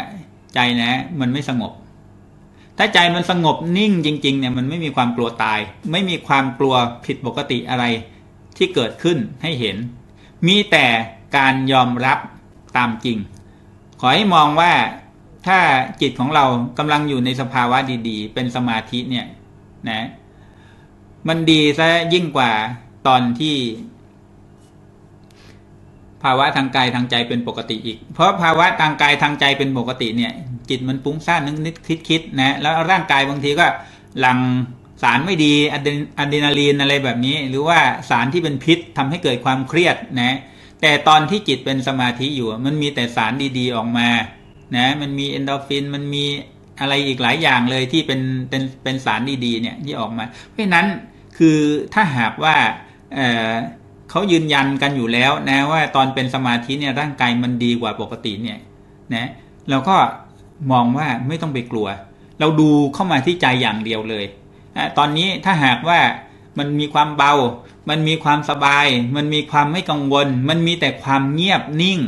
ใจนะ มันไม่สงบ ถ้าใจมันสงบนิ่งจริง ๆ เนี่ยมันไม่มีความกลัวตาย ไม่มีความกลัวผิดปกติอะไรที่เกิดขึ้นให้เห็น มีแต่การยอมรับตามจริง ขอให้มองว่าถ้าจิตของเรากำลังอยู่ในสภาวะดี ๆ เป็นสมาธิเนี่ยนะ มันดีซะยิ่งกว่า ตอนที่ ภาวะทางกายทางใจเป็นปกติอีก เพราะภาวะทางกายทางใจเป็นปกติเนี่ย จิตมันปุ้งซ่านนึกนิดคิดคิดนะแล้วร่างกายบางทีก็หลังสารไม่ดีอะดรีนาลีนอะไรแบบนี้ หรือว่าสารที่เป็นพิษทำให้เกิดความเครียดนะ แต่ตอนที่จิตเป็นสมาธิอยู่ มันมีแต่สารดีๆออกมานะมันมีเอนโดฟินมันมีอะไรอีกหลายอย่างเลยที่เป็นเป็นเป็นสารดีๆเนี่ยที่ออกมา เพราะนั้นคือถ้าหากว่า เขายืนยันกันอยู่แล้วนะว่าตอนเป็นสมาธิเนี่ยร่างกายมันดีกว่าปกติเนี่ยนะเราก็มองว่าไม่ต้องไปกลัว เราดูเข้ามาที่ใจอย่างเดียวเลยนะตอนนี้ถ้าหากว่ามันมีความเบา มันมีความสบาย มันมีความไม่กังวล มันมีแต่ความเงียบนิ่ง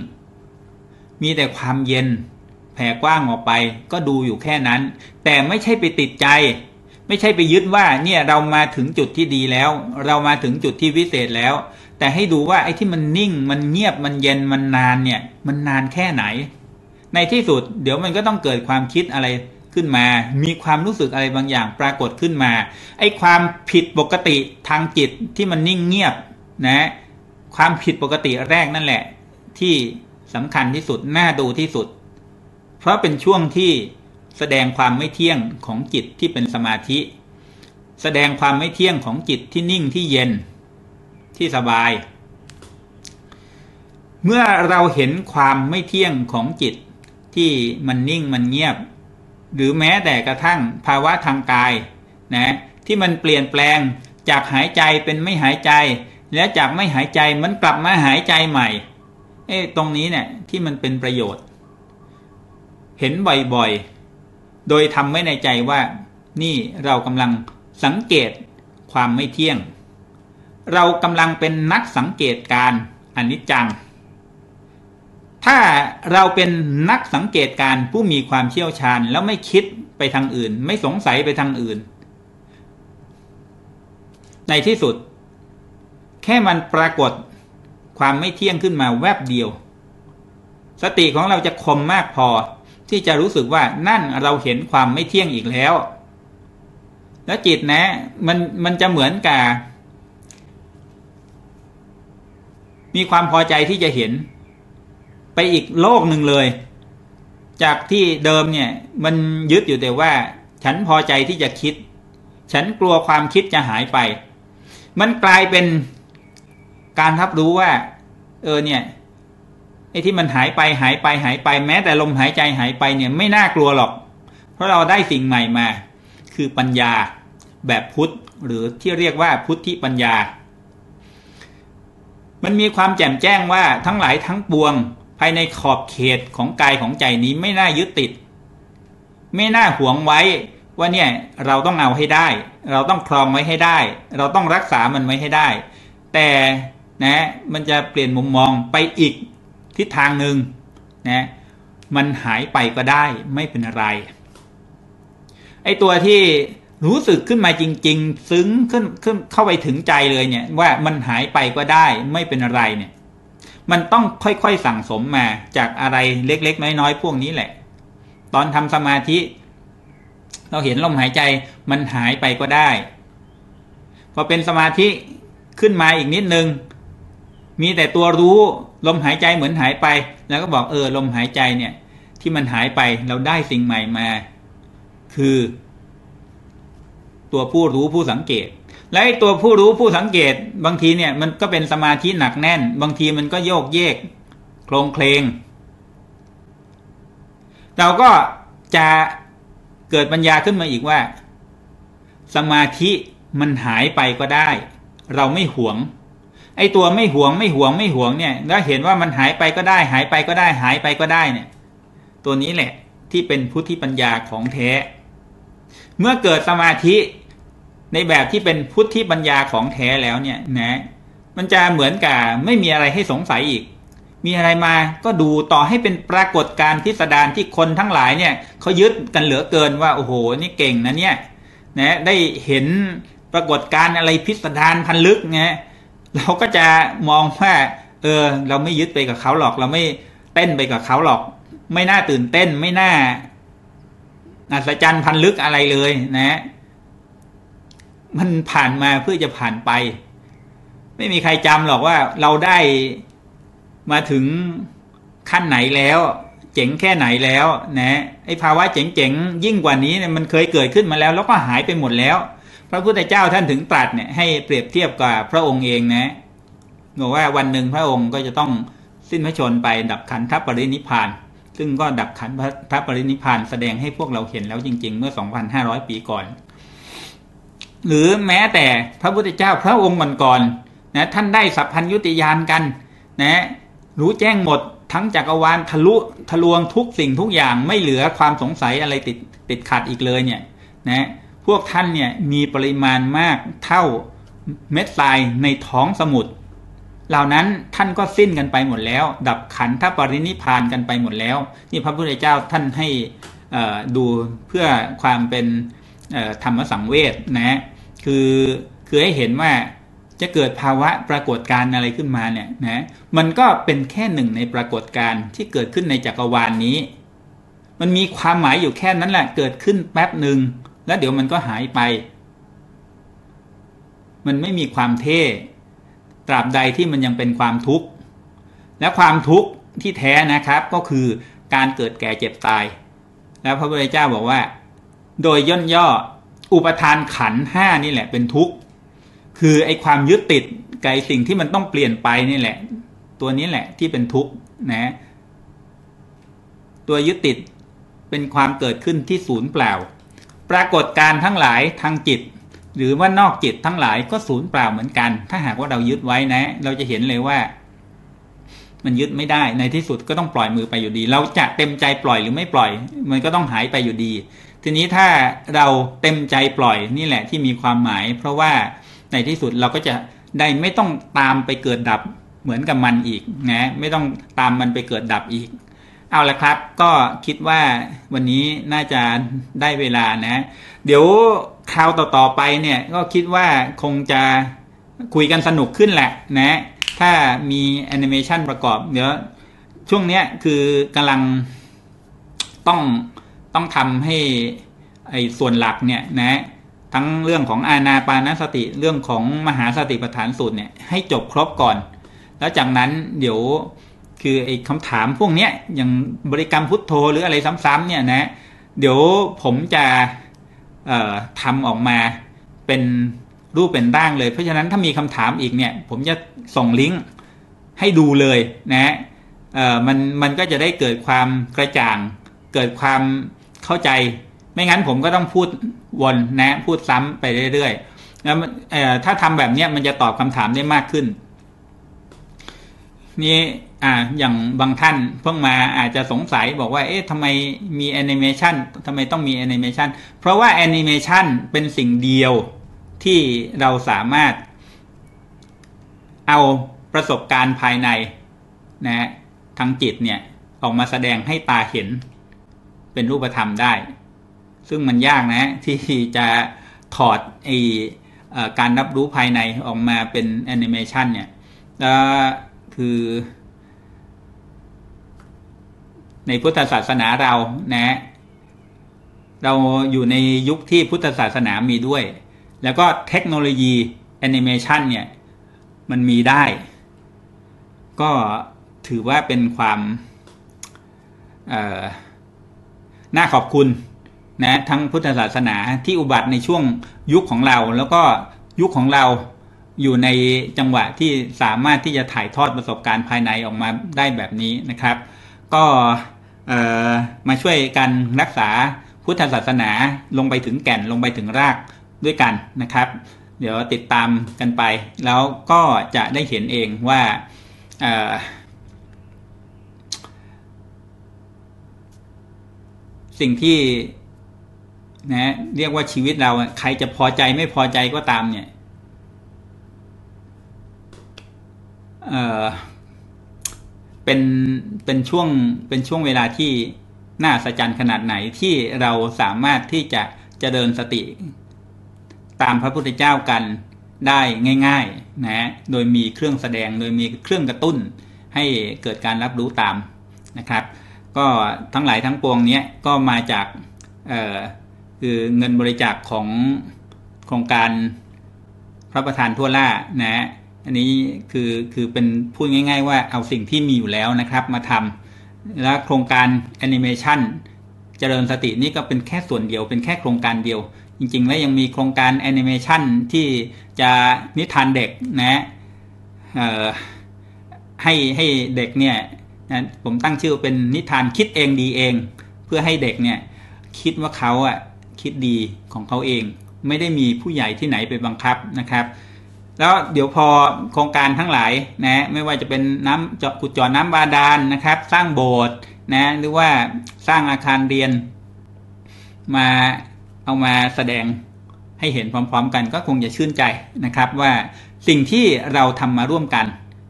มีแต่ความเย็น แผ่กว้างออกไป ก็ดูอยู่แค่นั้น แต่ไม่ใช่ไปติดใจ ไม่ใช่ไปยึดว่าเนี่ยเรามาถึงจุดที่ดีแล้ว เรามาถึงจุดที่วิเศษแล้ว แต่ให้ดูว่าไอ้ที่มันนิ่งมันเงียบมันเย็นมันนานเนี่ย มันนานแค่ไหน ในที่สุดเดี๋ยวมันก็ต้องเกิดความคิดอะไรขึ้นมา มีความรู้สึกอะไรบางอย่างปรากฏขึ้นมา ไอ้ความผิดปกติทางจิตที่มันนิ่งเงียบนะ ความผิดปกติแรกนั่นแหละ ที่สำคัญที่สุดน่าดูที่สุด เพราะเป็นช่วงที่ แสดงความไม่เที่ยงของจิตที่เป็นสมาธิ แสดงความไม่เที่ยงของจิตที่นิ่งที่เย็นที่สบาย เมื่อเราเห็นความไม่เที่ยงของจิตที่มันนิ่งมันเงียบ หรือแม้แต่กระทั่งภาวะทางกายนะที่มันเปลี่ยนแปลงจากหายใจเป็นไม่หายใจ และจากไม่หายใจมันกลับมาหายใจใหม่เอ๊ตรงนี้เนี่ยที่มันเป็นประโยชน์ เห็นบ่อยๆ โดยทำไว้ในใจว่า นี่เรากำลังสังเกตความไม่เที่ยง เรากำลังเป็นนักสังเกตการอนิจจัง ถ้าเราเป็นนักสังเกตการผู้มีความเชี่ยวชาญแล้วไม่คิดไปทางอื่น ไม่สงสัยไปทางอื่น ในที่สุด แค่มันปรากฏความไม่เที่ยงขึ้นมาแวบเดียว สติของเราจะคมมากพอ ที่จะรู้สึกว่านั่นเราเห็นความไม่เที่ยงอีกแล้ว แล้วจิตนะ มันมันจะเหมือนกับมีความพอใจที่จะเห็น ไปอีกโลกหนึ่งเลย จากที่เดิมเนี่ย มันยึดอยู่แต่ว่า ฉันพอใจที่จะคิด ฉันกลัวความคิดจะหายไป มันกลายเป็นการรับรู้ว่า เออเนี่ย ไอ้ที่มันหายไปหายไปหายไปแม้แต่ลมหายใจหายไปเนี่ยไม่น่ากลัวหรอก เพราะเราได้สิ่งใหม่มา คือปัญญาแบบพุทธหรือที่เรียกว่าพุทธิปัญญา มันมีความแจ่มแจ้งว่าทั้งหลายทั้งปวง ภายในขอบเขตของกายของใจนี้ไม่น่ายึดติด ไม่น่าหวงไว้ว่าเนี่ยเราต้องเอาให้ได้ เราต้องครองไว้ให้ได้ เราต้องรักษามันไว้ให้ได้ แต่นะมันจะเปลี่ยนมุมมองไปอีก ทิศทางหนึ่งนะมันหายไปก็ได้ไม่เป็นไร ไอตัวที่รู้สึกขึ้นมาจริง ๆ ซึ้งขึ้นขึ้นเข้าไปถึงใจเลยเนี่ย ว่ามันหายไปก็ได้ไม่เป็นอะไรเนี่ย มันต้องค่อยๆสั่งสมมาจากอะไรเล็ก ๆ น้อยๆพวกนี้แหละ ตอนทำสมาธิ เราเห็นลมหายใจมันหายไปก็ได้ พอเป็นสมาธิขึ้นมาอีกนิดนึง มีแต่ตัวรู้ลมหายใจเหมือนหายไป แล้วก็บอกเออลมหายใจเนี่ย ที่มันหายไปเราได้สิ่งใหม่มา คือ ตัวผู้รู้ผู้สังเกต และตัวผู้รู้ผู้สังเกต บางทีเนี่ย มันก็เป็นสมาธิหนักแน่น บางทีมันก็โยกเยกโครงเคลงเราก็จะเกิดปัญญาขึ้นมาอีกว่า สมาธิมันหายไปก็ได้ เราไม่หวง ไอตัวไม่หวงไม่หวงไม่หวงเนี่ยถ้าเห็นว่ามันหายไปก็ได้ หายไปก็ได้ หายไปก็ได้เนี่ย ตัวนี้แหละที่เป็นพุทธิปัญญาของแท้ เมื่อเกิดสมาธิในแบบที่เป็นพุทธิปัญญาของแท้แล้วเนี่ยนะมันจะเหมือนกับไม่มีอะไรให้สงสัยอีก มีอะไรมาก็ดูต่อให้เป็นปรากฏการณ์พิสดารที่คนทั้งหลายเนี่ยเขายึดกันเหลือเกินว่าโอ้โหนี่เก่งนะเนี่ยนะได้เห็นปรากฏการณ์อะไรพิสดารพันลึกไง เราก็จะมองว่าเออเราไม่ยึดไปกับเขาหรอก เราไม่เต้นไปกับเขาหรอก ไม่น่าตื่นเต้นไม่น่าอัศจรรย์พันลึกอะไรเลยนะ มันผ่านมาเพื่อจะผ่านไป ไม่มีใครจำหรอกว่าเราได้มาถึงขั้นไหนแล้ว เจ๋งแค่ไหนแล้ว นะไอ้ภาวะเจ๋งๆยิ่งกว่านี้เนี่ยมันเคยเกิดขึ้นมาแล้ว แล้วก็หายไปหมดแล้ว ระพุทธเจ้าท่านถึงตรัสเนี่ยให้เปรียบเทียบกับพระองค์เองนะบอกว่าวันหนึ่งพระองค์ก็จะต้องสิ้นพระชนไปดับขันธปรินิพาน ซึ่งก็ดับขันธปรินิพานแสดงให้พวกเราเห็นแล้วจริง ๆ เมื่อ 2,500 ปีก่อน หรือแม้แต่พระพุทธเจ้าพระองค์ก่อนๆนะท่านได้สัพพัญยุติยานกันนะรู้แจ้งหมดทั้งจักรวาลทะลุทะลวงทุกสิ่งทุกอย่างไม่เหลือความสงสัยอะไรติดติดขัดอีกเลยเนี่ยนะ พวกท่านเนี่ยมีปริมาณมากเท่าเม็ดทรายในท้องสมุทรเหล่านั้นท่านก็สิ้นกันไปหมดแล้ว ดับขันธปรินิพานกันไปหมดแล้ว นี่พระพุทธเจ้าท่านให้ดูเพื่อความเป็นธรรมสังเวชนะคือคือให้เห็นว่าจะเกิดภาวะปรากฏการณ์อะไรขึ้นมาเนี่ยนะมันก็เป็นแค่หนึ่งในปรากฏการณ์ที่เกิดขึ้นในจักรวาลนนี้ มันมีความหมายอยู่แค่นั้นแหละเกิดขึ้นแป๊บหนึ่ง แล้วเดี๋ยวมันก็หายไป มันไม่มีความเท่ ตราบใดที่มันยังเป็นความทุกข์ และความทุกข์ที่แท้นะครับก็คือการเกิดแก่เจ็บตาย แล้วพระพุทธเจ้าบอกว่า โดยย่นย่ออุปทานขันห้านี่แหละเป็นทุกข์ คือไอ้ความยึดติดกับสิ่งที่มันต้องเปลี่ยนไปนี่แหละ ตัวนี้แหละที่เป็นทุกข์นะตัวยึดติดเป็นความเกิดขึ้นที่ศูนย์เปล่า ปรากฏการทั้งหลายทางจิต หรือว่านอกจิตทั้งหลายก็ศูนย์เปล่าเหมือนกัน ถ้าหากว่าเรายึดไว้นะ เราจะเห็นเลยว่า มันยึดไม่ได้ในที่สุดก็ต้องปล่อยมือไปอยู่ดี เราจะเต็มใจปล่อยหรือไม่ปล่อย มันก็ต้องหายไปอยู่ดี ทีนี้ถ้าเราเต็มใจปล่อยนี่แหละที่มีความหมาย เพราะว่าในที่สุดเราก็จะได้ไม่ต้องตามไปเกิดดับเหมือนกับมันอีกนะ ไม่ต้องตามมันไปเกิดดับอีก เอาละครับ ก็คิดว่าวันนี้น่าจะได้เวลานะ เดี๋ยวคราวต่อๆไปเนี่ยก็คิดว่าคงจะคุยกันสนุกขึ้นแหละนะ ถ้ามีแอนิเมชันประกอบเดี๋ยวช่วงเนี้ยคือกำลังต้องต้องทำให้ไอ้ส่วนหลักเนี่ยนะ ทั้งเรื่องของอาณาปานสติเรื่องของมหาสติปัฏฐานสูตรเนี่ยให้จบครบก่อน แล้วจากนั้นเดี๋ยว คือไอ้คำถามพวกเนี้ยอย่างบริกรรมพุทโธหรืออะไรซ้ำๆเนี่ยนะ เดี๋ยวผมจะทำออกมาเป็นรูปเป็นร่างเลย เพราะฉะนั้นถ้ามีคำถามอีกเนี่ย ผมจะส่งลิงก์ให้ดูเลยนะมันมันก็จะได้เกิดความกระจ่าง เกิดความเข้าใจ ไม่งั้นผมก็ต้องพูดวนนะพูดซ้ำไปเรื่อยๆแล้วถ้าทำแบบนี้มันจะตอบคำถามได้มากขึ้น นี่ อ่าอย่างบางท่านเพิ่งมาอาจจะสงสัยบอกว่าเอ๊ะทำไมมีแอนิเมชันทำไมต้องมีแอนิเมชันเพราะว่าแอนิเมชันเป็นสิ่งเดียวที่เราสามารถเอาประสบการณ์ภายในนะทางจิตเนี่ยออกมาแสดงให้ตาเห็นเป็นรูปธรรมได้ ซึ่งมันยากนะที่จะถอดไอการรับรู้ภายในออกมาเป็นแอนิเมชันเนี่ยคือ ในพุทธศาสนาเรานะ เราอยู่ในยุคที่พุทธศาสนามีด้วย แล้วก็เทคโนโลยีแอนิเมชันเนี่ยมันมีได้ ก็ถือว่าเป็นความน่าขอบคุณนะทั้งพุทธศาสนาที่อุบัติในช่วงยุคของเรา แล้วก็ยุคของเราอยู่ในจังหวะที่สามารถที่จะถ่ายทอดประสบการณ์ภายในออกมาได้แบบนี้นะครับ ก็ มาช่วยกันรักษาพุทธศาสนาลงไปถึงแก่นลงไปถึงรากด้วยกันนะครับ เดี๋ยวติดตามกันไป แล้วก็จะได้เห็นเองว่าสิ่งที่นะเรียกว่าชีวิตเราใครจะพอใจไม่พอใจก็ตามเนี่ย เออ เป็นเป็นช่วงเป็นช่วงเวลาที่น่าสัจจ์ขนาดไหนที่เราสามารถที่จะจะเดินสติ ตามพระพุทธเจ้ากันได้ง่ายๆนะโดยมีเครื่องแสดงโดยมีเครื่องกระตุ้นให้เกิดการรับรู้ตามนะครับ ก็ทั้งหลายทั้งปวงนี้ก็มาจากคือเงินบริจาคของโครงการพระประธานทั่วหล้านะ อันนี้คือคือเป็นพูดง่าย ๆ ว่าเอาสิ่งที่มีอยู่แล้วนะครับมาทำแล้วโครงการแอนิเมชันเจริญสตินี่ก็เป็นแค่ส่วนเดียว เป็นแค่โครงการเดียว จริง ๆ แล้วยังมีโครงการแอนิเมชันที่จะนิทานเด็กนะให้ให้เด็กเนี่ยนะผมตั้งชื่อเป็นนิทานคิดเองดีเอง เพื่อให้เด็กเนี่ยคิดว่าเขาอะคิดดีของเขาเอง ไม่ได้มีผู้ใหญ่ที่ไหนไปบังคับนะครับ แล้วเดี๋ยวพอโครงการทั้งหลายนะไม่ว่าจะเป็นน้ำเจาะขุดเจาะน้ำบาดาลนนะครับ สร้างโบสถ์นะหรือว่าสร้างอาคารเรียน มาเอามาแสดงให้เห็นพร้อมๆ กันก็คงจะชื่นใจนะครับว่าสิ่งที่เราทำมาร่วมกัน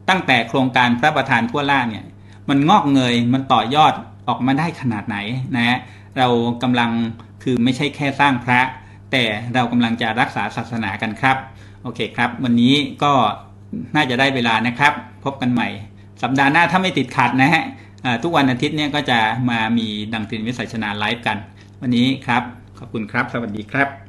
ตั้งแต่โครงการพระประธานทั่วล่าเนี่ยมันงอกเงยมันต่อยอดออกมาได้ขนาดไหนนะเรากำลังคือไม่ใช่แค่สร้างพระ แต่เรากำลังจะรักษาศาสนากันครับ โอเคครับ วันนี้ก็น่าจะได้เวลานะครับ พบกันใหม่ สัปดาห์หน้าถ้าไม่ติดขัดนะฮะทุกวันอาทิตย์เนี่ยก็จะมามีดังตินวิสัยชนาไลฟ์กัน วันนี้ครับ ขอบคุณครับ สวัสดีครับ